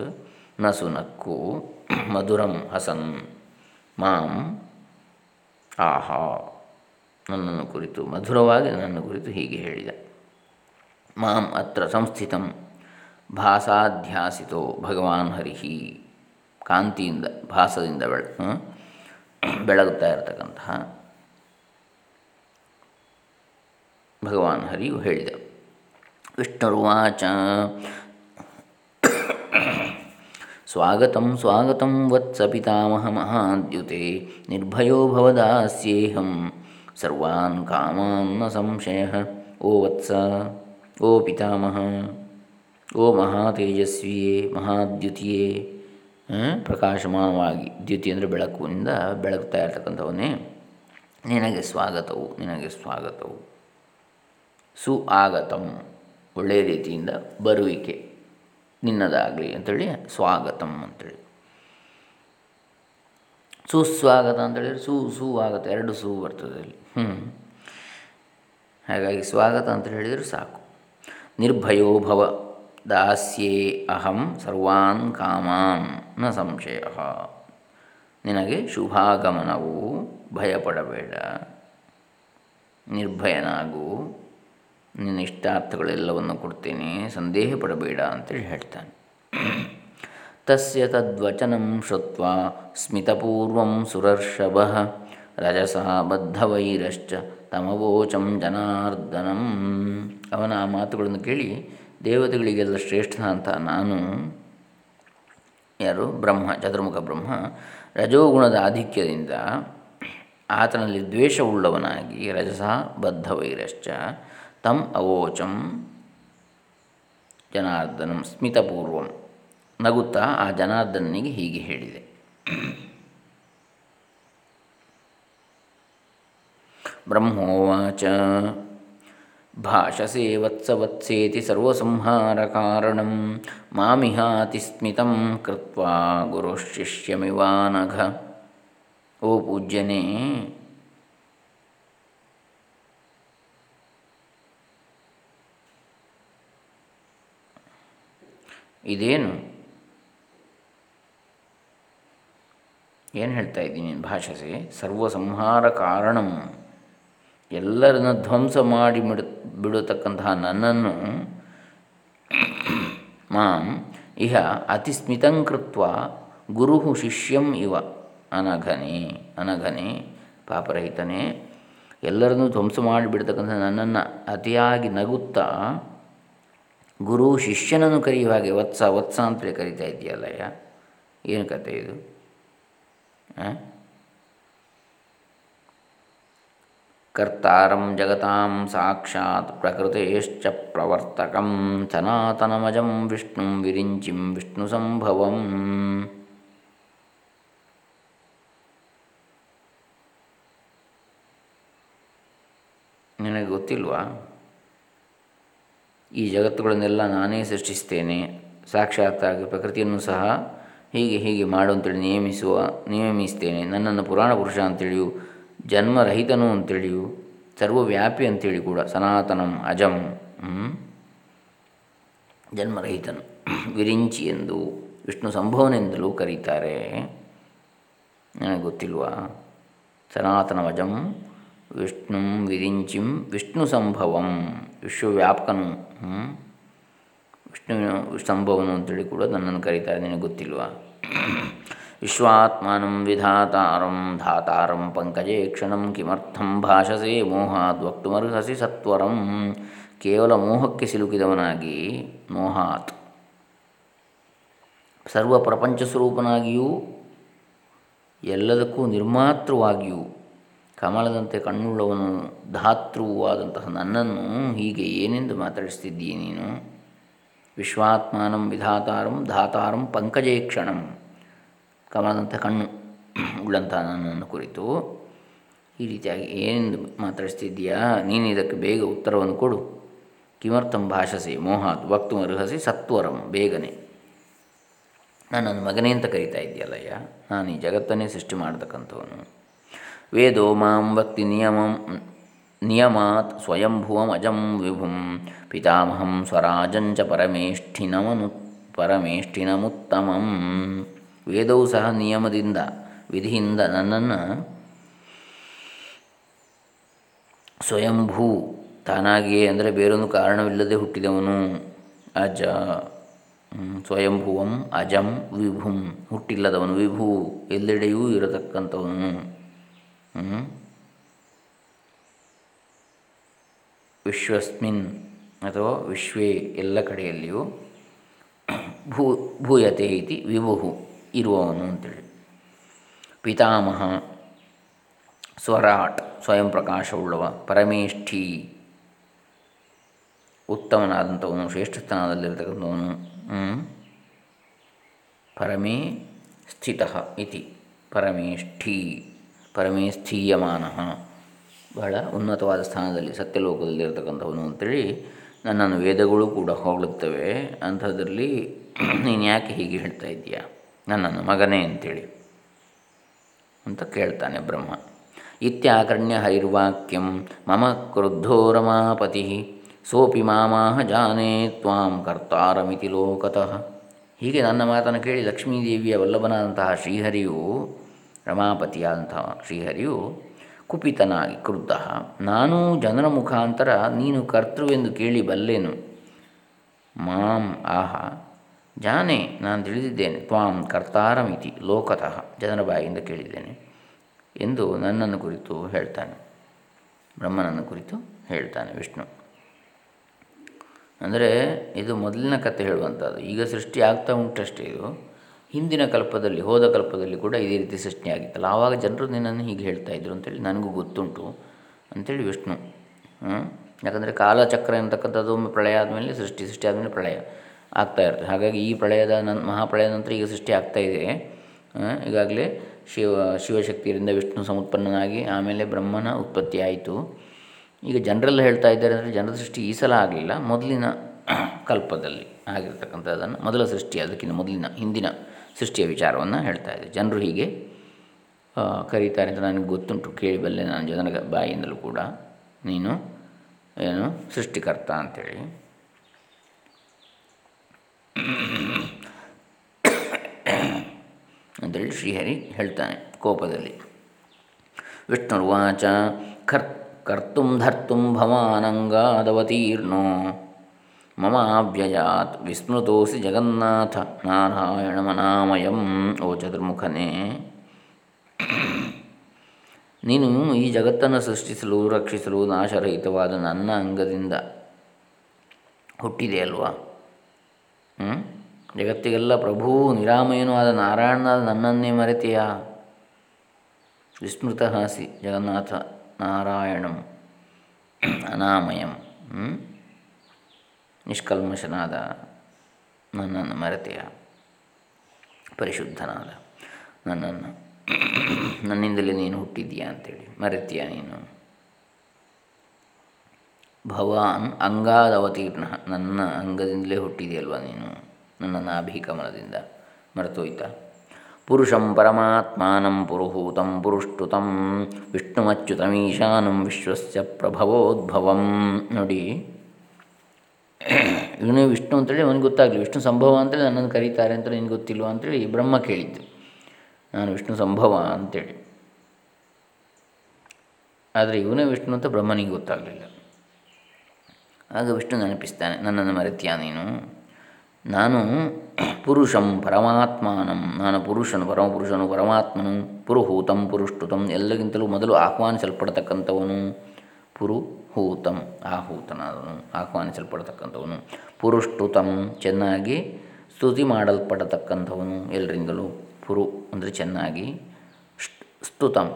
ನಸುನಕ್ಕು ಮಧುರಂ ಹಸನ್ ಮಾಂ ಆಹಾ ನನ್ನನ್ನು ಕುರಿತು ಮಧುರವಾಗಿ ನನ್ನನ್ನು ಕುರಿತು ಹೀಗೆ ಹೇಳಿದ. ಮಾಂ ಅತ್ರ ಸಂಸ್ಥಿತಂ ಭಾಸಾಧ್ಯಾಸಿತೋ ಭಗವಾನ್ ಹರಿಹಿ ಕಾಂತಿಯಿಂದ ಭಾಸದಿಂದ ಬೆಳ ಬೆಳಗುತ್ತಾ ಇರತಕ್ಕಂತಹ ಭಗವಾನ್ ಹರಿಯು ಹೇಳಿದ. ವಿಷ್ಣುರ್ವಾಚ ಸ್ವಾಗತಂ ಸ್ವಾಗತಂ ವತ್ಸ ಪಿತಾಮಹ ಮಹಾದ್ಯುತೆ. ನಿರ್ಭಯೋ ಭವದಾಸ್ಯೇಹಂ. ಸರ್ವಾನ್ ಕಾಮಾನ್ನ ಸಂಶಯ. ಓ ವತ್ಸ, ಓ ಪಿತಾಮಹ, ಓ ಮಹಾತೇಜಸ್ವಿಯೇ, ಮಹಾದ್ಯುತಿಯೇ. ಪ್ರಕಾಶಮಾನವಾಗಿ ದ್ಯುತಿ ಅಂದರೆ ಬೆಳಕಿನಿಂದ ಬೆಳಗ್ತಾ ಇರ್ತಕ್ಕಂಥವನ್ನೇ ನಿನಗೆ ಸ್ವಾಗತವು ನಿನಗೆ ಸ್ವಾಗತವು. ಸು ಆಗತಂ ಒಳ್ಳೆಯ ರೀತಿಯಿಂದ ಬರುವಿಕೆ. ನಿನ್ನದಾಗಲಿ ಅಂಥೇಳಿ ಸ್ವಾಗತಂ ಅಂತೇಳಿ. ಸುಸ್ವಾಗತ ಅಂತೇಳಿದರೆ ಸು ಸು ಆಗತ ಎರಡು ಸು ಬರ್ತದೆ ಅಲ್ಲಿ. ಹ್ಞೂ ಹಾಗಾಗಿ ಸ್ವಾಗತ ಅಂತ ಹೇಳಿದರೆ ಸಾಕು. ನಿರ್ಭಯೋಭವ ದಾಸ್ಯೇ ಅಹಂ ಸರ್ವಾನ್ ಕಾಮಾನ್ನ ಸಂಶಯ. ನಿನಗೆ ಶುಭಾಗಮನವು ಭಯಪಡಬೇಡ. ನಿರ್ಭಯನಾಗು. ನಿನ್ನ ಇಷ್ಟಾರ್ಥಗಳೆಲ್ಲವನ್ನು ಕೊಡ್ತೀನಿ ಸಂದೇಹ ಪಡಬೇಡ ಅಂತೇಳಿ ಹೇಳ್ತಾನೆ. ತಸ್ಯ ತದ್ವಚನಂ ಶುತ್ವ ಸ್ಮಿತಪೂರ್ವ ಸುರರ್ಷಭ, ರಜಸ ಬದ್ಧವೈರಶ್ಚ ತಮವೋಚಂ ಜನಾರ್ದನಂ. ಅವನ ಆ ಮಾತುಗಳನ್ನು ಕೇಳಿ ದೇವತೆಗಳಿಗೆಲ್ಲ ಶ್ರೇಷ್ಠ ಅಂತ ನಾನು, ಯಾರು? ಬ್ರಹ್ಮ, ಚತುರ್ಮುಖ ಬ್ರಹ್ಮ, ರಜೋಗುಣದ ಆಧಿಕ್ಯದಿಂದ ಆತನಲ್ಲಿ ದ್ವೇಷವುಳ್ಳವನಾಗಿ ರಜಸ ಬದ್ಧವೈರಶ್ಚ ತಂ ಅವೋಚಂ. ಜನಾರ್ದನಂ ಸ್ಮಿತಪೂರ್ವಂ. ನಗುತ್ತಾ ಆ ಜನಾರ್ದನಿಗೆ ಹೀಗೆ ಹೇಳಿದೆ. ಬ್ರಹ್ಮೋವಾಚ. ಭಾಷಸೆ ವತ್ಸವತ್ಸೇತಿ ಸರ್ವಸಂಹಾರಕಾರಣಂ. ಮಾಮಿಹಾತಿಸ್ಮಿತಂ ಕೃತ್ವಾ ಗುರುಶಿಷ್ಯಮಿವಾನಘ ಓ ಪೂಜ್ಯನೇ. ಇದೇನು? ಏನು ಹೇಳ್ತಾ ಇದ್ದೀನಿ ಭಾಷಸೆ ಸರ್ವಸಂಹಾರ ಕಾರಣಂ ಎಲ್ಲರನ್ನ ಧ್ವಂಸ ಮಾಡಿ ಬಿಡ ಬಿಡತಕ್ಕಂತಹ ನನ್ನನ್ನು ಮಾಂ ಇಹ ಅತಿಸ್ಮಿತಂಕೃತ್ವ ಗುರು ಶಿಷ್ಯಂ ಇವ. ಅನಘನೆ ಅನಘನೆ ಪಾಪರಹಿತನೇ. ಎಲ್ಲರನ್ನೂ ಧ್ವಂಸ ಮಾಡಿಬಿಡ್ತಕ್ಕಂಥ ನನ್ನನ್ನು ಅತಿಯಾಗಿ ನಗುತ್ತಾ ಗುರು ಶಿಷ್ಯನನ್ನು ಕರೆಯುವ ಹಾಗೆ ವತ್ಸ ವತ್ಸ ಅಂತೇಳಿ ಕರಿತಾ ಏನು ಕತೆ ಇದು? ಕರ್ತಾರಂ ಜಗತಾಂ ಸಾಕ್ಷಾತ್ ಪ್ರಕೃತಿಶ್ಚ ಪ್ರವರ್ತಕಂ ಸನಾತನಮಜಂ ವಿಷ್ಣು ವಿರಿಂಚಿಂ ವಿಷ್ಣು ಸಂಭವಂ. ನಿನಗೆ ಗೊತ್ತಿಲ್ವಾ? ಈ ಜಗತ್ತುಗಳನ್ನೆಲ್ಲ ನಾನೇ ಸೃಷ್ಟಿಸ್ತೇನೆ. ಸಾಕ್ಷಾತ್ತಾಗಿ ಪ್ರಕೃತಿಯನ್ನು ಸಹ ಹೀಗೆ ಹೀಗೆ ಮಾಡು ಅಂತೇಳಿ ನಿಯಮಿಸುವ, ನಿಯಮಿಸ್ತೇನೆ. ನನ್ನನ್ನು ಪುರಾಣ ಪುರುಷ ಅಂತೇಳಿಯು, ಜನ್ಮರಹಿತನು ಅಂತೇಳಿಯು, ಸರ್ವವ್ಯಾಪಿ ಅಂತೇಳಿ ಕೂಡ ಸನಾತನಂ ಅಜಂ ಜನ್ಮರಹಿತನು. ವಿರಿಂಚಿ ಎಂದು ವಿಷ್ಣು ಸಂಭವನೆಂದಲೂ ಕರೀತಾರೆ. ನನಗೆ ಗೊತ್ತಿಲ್ವಾ? ಸನಾತನ ವಜಂ ವಿಷ್ಣು ವಿರಿಂಚಿಂ ವಿಷ್ಣು ಸಂಭವಂ. ವಿಶ್ವವ್ಯಾಪಕನು ವಿಷ್ಣುವಿನ ಸಂಭವನು ಅಂತೇಳಿ ಕೂಡ ನನ್ನನ್ನು ಕರೀತಾರೆ, ನಿನಗೆ ಗೊತ್ತಿಲ್ವಾ? ವಿಶ್ವಾತ್ಮನಂ ವಿಧಾತಾರಂ ಧಾತಾರಂ ಪಂಕಜೇ ಕ್ಷಣಂ ಕಿಮರ್ಥಂ ಭಾಷಸೆ ಮೋಹಾದ್ ವಕ್ತುಮರ್ಹಸಿ ಸತ್ವರಂ. ಕೇವಲ ಮೋಹಕ್ಕೆ ಸಿಲುಕಿದವನಾಗಿ ಮೋಹಾತ್ ಸರ್ವ ಪ್ರಪಂಚ ಸ್ವರೂಪನಾಗಿಯೂ ಎಲ್ಲದಕ್ಕೂ ನಿರ್ಮಾತೃವಾಗಿಯೂ ಕಮಲದಂತೆ ಕಣ್ಣುಳ್ಳವನು ಧಾತೃವಾದಂತಹ ನನ್ನನ್ನು ಹೀಗೆ ಏನೆಂದು ಮಾತಾಡಿಸ್ತಿದ್ದೀಯ ನೀನು? ವಿಶ್ವಾತ್ಮಾನಂ ವಿಧಾತಾರಂ ಧಾತಾರಂ ಪಂಕಜೇ ಕ್ಷಣಂ. ಕಮಲದಂಥ ಕಣ್ಣು ಉಳ್ಳಂತಹ ನನ್ನನ್ನು ಕುರಿತು ಈ ರೀತಿಯಾಗಿ ಏನೆಂದು ಮಾತಾಡಿಸ್ತಿದ್ದೀಯಾ? ನೀನು ಇದಕ್ಕೆ ಬೇಗ ಉತ್ತರವನ್ನು ಕೊಡು. ಕಿಮರ್ಥಂ ಭಾಷಸೆ ಮೋಹಾತ್ ವಕ್ತು ಅರ್ಹಸಿ ಸತ್ವರಂ ಬೇಗನೆ. ನನ್ನನ್ನು ಮಗನೇ ಅಂತ ಕರಿತಾ ಇದೆಯಲ್ಲಯ್ಯ ನಾನು ಈ ಜಗತ್ತನ್ನೇ ಸೃಷ್ಟಿ ಮಾಡತಕ್ಕಂಥವನು. ವೇದೋ ಮಾಂ ಭಕ್ತಿ ನಿಯಮಂ ನಿಯಮಾತ್ ಸ್ವಯಂಭುವಂ ಅಜಂ ವಿಭುಂ ಪಿತಾಮಹಂ ಸ್ವರಾಜಂಚ ಪರಮೇಷ್ಠಿನಮನು ಪರಮೇಷ್ಠಿನಮುತ್ತಮಂ ವೇದವು ಸಹ ನಿಯಮದಿಂದ ವಿಧಿಯಿಂದ ನನ್ನನ್ನು ಸ್ವಯಂಭೂ ತಾನಾಗಿಯೇ ಅಂದರೆ ಬೇರೊಂದು ಕಾರಣವಿಲ್ಲದೆ ಹುಟ್ಟಿದವನು. ಅಜ ಸ್ವಯಂಭುವಂ ಅಜಂ ವಿಭುಂ. ಹುಟ್ಟಿಲ್ಲದವನು ವಿಭು. ಎಲ್ಲೆಡೆಯೂ ಇರತಕ್ಕಂಥವನು. ವಿಶ್ವಸ್ಮಿನ್ ಅಥವಾ ವಿಶ್ವೇ ಎಲ್ಲ ಕಡೆಯಲ್ಲಿಯೂ ಭೂ ಭೂಯತೆ ಇತಿ ವಿಭು ಇರುವವನು ಅಂತೇಳಿ. ಪಿತಾಮಹ ಸ್ವರಾಟ್ ಸ್ವಯಂ ಪ್ರಕಾಶವುಳ್ಳವ ಪರಮೇಷ್ಠಿ ಉತ್ತಮನಾದಂಥವನು ಶ್ರೇಷ್ಠ ಸ್ಥಾನದಲ್ಲಿರತಕ್ಕಂಥವನು ಪರಮೇ ಸ್ಥಿತ ಇತಿ ಪರಮೇಷ್ಠಿ. ಪರಮೇಸ್ಥೀಯಮಾನ ಬಹಳ ಉನ್ನತವಾದ ಸ್ಥಾನದಲ್ಲಿ ಸತ್ಯಲೋಕದಲ್ಲಿ ಇರತಕ್ಕಂಥವನು ಅಂತೇಳಿ ನನ್ನನ್ನು ವೇದಗಳು ಕೂಡ ಹೊಗಳುತ್ತವೆ. ಅಂಥದ್ರಲ್ಲಿ ನೀನು ಯಾಕೆ ಹೀಗೆ ಹೇಳ್ತಾ ಇದ್ದೀಯಾ? ನನ್ನನ್ನು ಮಗನೇ ಅಂತೇಳಿ ಅಂತ ಕೇಳ್ತಾನೆ ಬ್ರಹ್ಮ. ಇತ್ಯಾಕರ್ಣ್ಯ ಹೈರ್ವಾಕ್ಯಂ, ಮಮ ಕ್ರುದ್ಧೋ ರಮಾಪತಿ, ಸೋಪಿ ಮಾಮಾಹ ಜಾನೇ ತ್ವಾಂ ಕರ್ತಾರಮಿತಿ ಲೋಕತಃ. ಹೀಗೆ ನನ್ನ ಮಾತನ್ನು ಕೇಳಿ ಲಕ್ಷ್ಮೀದೇವಿಯ ವಲ್ಲಭನಾದಂತಹ ಶ್ರೀಹರಿಯು ರಮಾಪತಿಯಾದಂತಹ ಶ್ರೀಹರಿಯು ಕುಪಿತನಾಗಿ ಕ್ರುದ್ಧ, ನಾನು ಜನರ ಮುಖಾಂತರ ನೀನು ಕರ್ತೃವೆಂದು ಕೇಳಿ ಬಲ್ಲೆನು. ಮಾಂ, ಆಹ, ಜಾನೆ, ನಾನು ತಿಳಿದಿದ್ದೇನೆ, ತ್ವಾಂ ಕರ್ತಾರಮಿತಿ, ಲೋಕತಃ, ಜನರ ಬಾಯಿಯಿಂದ ಕೇಳಿದ್ದೇನೆ ಎಂದು ನನ್ನನ್ನು ಕುರಿತು ಹೇಳ್ತಾನೆ. ಬ್ರಹ್ಮನನ್ನು ಕುರಿತು ಹೇಳ್ತಾನೆ ವಿಷ್ಣು. ಅಂದರೆ ಇದು ಮೊದಲಿನ ಕಥೆ ಹೇಳುವಂಥದ್ದು. ಈಗ ಸೃಷ್ಟಿ ಆಗ್ತಾ ಉಂಟಷ್ಟೇ ಇದು. ಹಿಂದಿನ ಕಲ್ಪದಲ್ಲಿ, ಹೋದ ಕಲ್ಪದಲ್ಲಿ ಕೂಡ ಇದೇ ರೀತಿ ಸೃಷ್ಟಿಯಾಗಿತ್ತಲ್ಲ ಆವಾಗ ಜನರು ನಿನ್ನನ್ನು ಹೀಗೆ ಹೇಳ್ತಾ ಇದ್ರು ಅಂತೇಳಿ ನನಗೂ ಗೊತ್ತುಂಟು ಅಂಥೇಳಿ ವಿಷ್ಣು. ಯಾಕಂದರೆ ಕಾಲಚಕ್ರ ಅಂತಕ್ಕಂಥದ್ದು ಒಮ್ಮೆ ಪ್ರಳಯ ಆದಮೇಲೆ ಸೃಷ್ಟಿ ಸೃಷ್ಟಿ ಆದಮೇಲೆ ಪ್ರಳಯ ಆಗ್ತಾ ಇರ್ತದೆ ಹಾಗಾಗಿ ಈ ಪ್ರಳಯದ ನನ್ನ ಮಹಾಪ್ರಳಯದ ನಂತರ ಈಗ ಸೃಷ್ಟಿ ಆಗ್ತಾ ಇದೆ. ಈಗಾಗಲೇ ಶಿವ ಶಿವಶಕ್ತಿಯರಿಂದ ವಿಷ್ಣು ಸಮತ್ಪನ್ನನಾಗಿ ಆಮೇಲೆ ಬ್ರಹ್ಮನ ಉತ್ಪತ್ತಿ ಆಯಿತು. ಈಗ ಜನರೆಲ್ಲ ಹೇಳ್ತಾ ಇದ್ದಾರೆ ಅಂದರೆ ಜನರ ಸೃಷ್ಟಿ ಈ ಸಲ ಆಗಲಿಲ್ಲ. ಮೊದಲಿನ ಕಲ್ಪದಲ್ಲಿ ಆಗಿರ್ತಕ್ಕಂಥದ್ದನ್ನು ಮೊದಲ ಸೃಷ್ಟಿ, ಅದಕ್ಕಿಂತ ಮೊದಲಿನ, ಹಿಂದಿನ. ಸೃಷ್ಟಿಯ ವಿಚಾರವನ್ನು ಹೇಳ್ತಾ ಇದೆ. ಜನರು ಹೀಗೆ ಕರೀತಾರೆ ಅಂತ ನನಗೆ ಗೊತ್ತುಂಟು. ಕೇಳಿಬಲ್ಲೆ ನಾನು ಜನರ ಬಾಯಿಂದಲೂ ಕೂಡ. ನೀನು ಏನು ಸೃಷ್ಟಿಕರ್ತ ಅಂಥೇಳಿ ಅಂತೇಳಿ ಶ್ರೀಹರಿ ಹೇಳ್ತಾನೆ ಕೋಪದಲ್ಲಿ. ವಿಷ್ಣುರ್ವಾಚ ಕರ್, ಕರ್ತು ಧರ್ತು ಭವಾನಂಗಾದವತೀರ್ಣೋ ಮಮಾವ್ಯಯಾತ್ ವಿಸ್ಮೃತೋಸಿ ಜಗನ್ನಾಥ ನಾರಾಯಣಮನಾಮಯಂ ಓ ಚತುರ್ಮುಖನೇ ನೀನು ಈ ಜಗತ್ತನ್ನು ಸೃಷ್ಟಿಸಲು, ರಕ್ಷಿಸಲು, ನಾಶರಹಿತವಾದ ನನ್ನ ಅಂಗದಿಂದ ಹುಟ್ಟಿದೆಯಲ್ವಾ ಜಗತ್ತಿಗೆಲ್ಲ ಪ್ರಭು, ನಿರಾಮಯನೂ ಆದ ನಾರಾಯಣನಾದ ನನ್ನನ್ನೇ ಮರೆತೆಯಾ? ವಿಸ್ಮೃತ ಹಾಸಿ, ಜಗನ್ನಾಥ ನಾರಾಯಣಂ ಅನಾಮಯಂ. ನಿಷ್ಕಲ್ಮಶನಾದ ನನ್ನನ್ನು ಮರೆತೆಯ ಪರಿಶುದ್ಧನಾದ ನನ್ನನ್ನು ನನ್ನಿಂದಲೇ ನೀನು ಹುಟ್ಟಿದ್ದೀಯಾ ಅಂತೇಳಿ, ಮರೆತೀಯ ನೀನು. ಭವಾನ್ ಅಂಗಾದವತೀರ್ಣ ನನ್ನ ಅಂಗದಿಂದಲೇ ಹುಟ್ಟಿದೆಯಲ್ವ ನೀನು? ನನ್ನ ನಾಭಿಕಮಲದಿಂದ ಮರೆತೋಯ್ತಾ? ಪುರುಷಂ ಪರಮಾತ್ಮಾನಂ ಪುರುಹೂತಂ ಪುರುಷ್ಟುತಂ ವಿಷ್ಣುಮಚ್ಯುತಮೀಶಾನಂ ವಿಶ್ವಸ್ಯ ಪ್ರಭವೋದ್ಭವಂ. ನೋಡಿ. ಇವನು ವಿಷ್ಣು ಅಂತೇಳಿ, ಅವನಿಗೆ ಗೊತ್ತಾಗಲಿ. ವಿಷ್ಣು ಸಂಭವ ಅಂತೇಳಿ ನನ್ನನ್ನು ಕರೀತಾರೆ ಅಂತ ನಿನಗೆ ಗೊತ್ತಿಲ್ವ ಅಂತೇಳಿ ಬ್ರಹ್ಮ ಕೇಳಿದ್ದು. ನಾನು ವಿಷ್ಣು ಸಂಭವ ಅಂತೇಳಿ. ಆದರೆ ಇವನೇ ವಿಷ್ಣು ಅಂತ ಬ್ರಹ್ಮನಿಗೆ ಗೊತ್ತಾಗಲಿಲ್ಲ. ಆಗ ವಿಷ್ಣು ನೆನಪಿಸ್ತಾನೆ, ನನ್ನನ್ನು ಮರೆತೀಯ ನೀನು? ನಾನು ಪುರುಷಂ ಪರಮಾತ್ಮಾನಂ, ನಾನು ಪುರುಷನು, ಪರಮಪುರುಷನು, ಪರಮಾತ್ಮನು, ಪುರುಹೂತಂ ಪುರುಷ್ಟುತಂ ಎಲ್ಲರಿಗಿಂತಲೂ ಮೊದಲು ಆಹ್ವಾನಿಸಲ್ಪಡತಕ್ಕಂಥವನು ಪುರುಹೂತಂ ಆಹೂತನಾದನು, ಆಹ್ವಾನಿಸಲ್ಪಡತಕ್ಕಂಥವನು. ಪುರುಷ್ಟುತಂ, ಚೆನ್ನಾಗಿ ಸ್ತುತಿ ಮಾಡಲ್ಪಡತಕ್ಕಂಥವನು ಎಲ್ಲರಿಂದಲೂ ಪುರು ಅಂದರೆ ಚೆನ್ನಾಗಿ ಸ್ತುತಂ.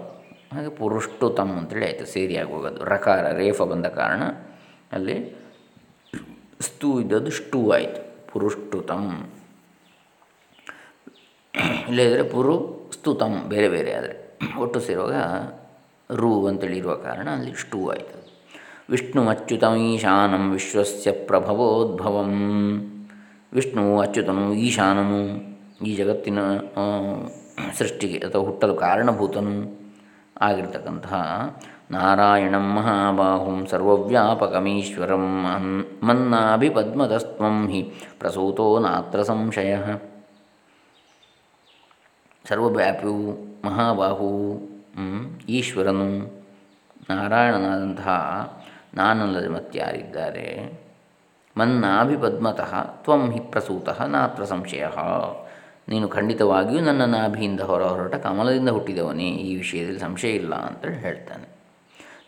ಹಾಗೆ ಪುರುಷ್ಟುತಂ ಅಂತೇಳಿ ಆಯಿತು, ಸೇರಿ ಆಗೋಗೋದು ರಕಾರ, ರೇಫ ಬಂದ ಕಾರಣ ಅಲ್ಲಿ ಸ್ತು ಇದ್ದದ್ದು ಸ್ಟೂ ಆಯಿತು. ಪುರುಷ್ಟುತಂ. ಇಲ್ಲದಿದ್ದರೆ ಪುರು, ಸ್ತುತಂ, ಬೇರೆ ಬೇರೆ ಆದರೆ. ಒಟ್ಟು ಸೇರುವಾಗ ರು ಅಂತೇಳಿ ಇರುವ ಕಾರಣ ಅಲ್ಲಿ ಸ್ಟೂ ಆಯಿತು ವಿಷ್ಣು ಅಚ್ಯುತಂ ಈಶಾನಂ ವಿಶ್ವಸ್ಯ ಪ್ರಭವೋದ್ಭವಂ. ವಿಷ್ಣು ಅಚ್ಯುತನು ಈಶಾನನು, ಈ ಜಗತ್ತಿನ ಸೃಷ್ಟಿಗೆ ಅಥವಾ ಹುಟ್ಟಲು ಕಾರಣಭೂತನು ಆಗಿರ್ತಕ್ಕಂತಹ ನಾರಾಯಣಂ ಮಹಾಬಾಹುಂ ಸರ್ವವ್ಯಾಪಕಮೀಶ್ವರಂ ಪದ್ಮದಸ್ತ್ವಂ ಹಿ ಪ್ರಸೂತೋ ನಾತ್ರ ಸಂಶಯ. ಸರ್ವವ್ಯಾಪಿಯು ಮಹಾಬಾಹು ಈಶ್ವರನು ನಾರಾಯಣನಾದಂತಹ ನಾನಲ್ಲದೆ ಮತ್ತಾರಿದ್ದಾರೆ ಮನ್ನಾಭಿಪದ್ಮತಃ ತ್ವಂ ಹಿ ಪ್ರಸೂತಃ ನಾತ್ರ ಸಂಶಯ. ನೀನು ಖಂಡಿತವಾಗಿಯೂ ನನ್ನ ನಾಭಿಯಿಂದ ಹೊರ ಹೊರಟ ಕಮಲದಿಂದ ಹುಟ್ಟಿದವನೇ, ಈ ವಿಷಯದಲ್ಲಿ ಸಂಶಯ ಇಲ್ಲ ಅಂತೇಳಿ ಹೇಳ್ತಾನೆ.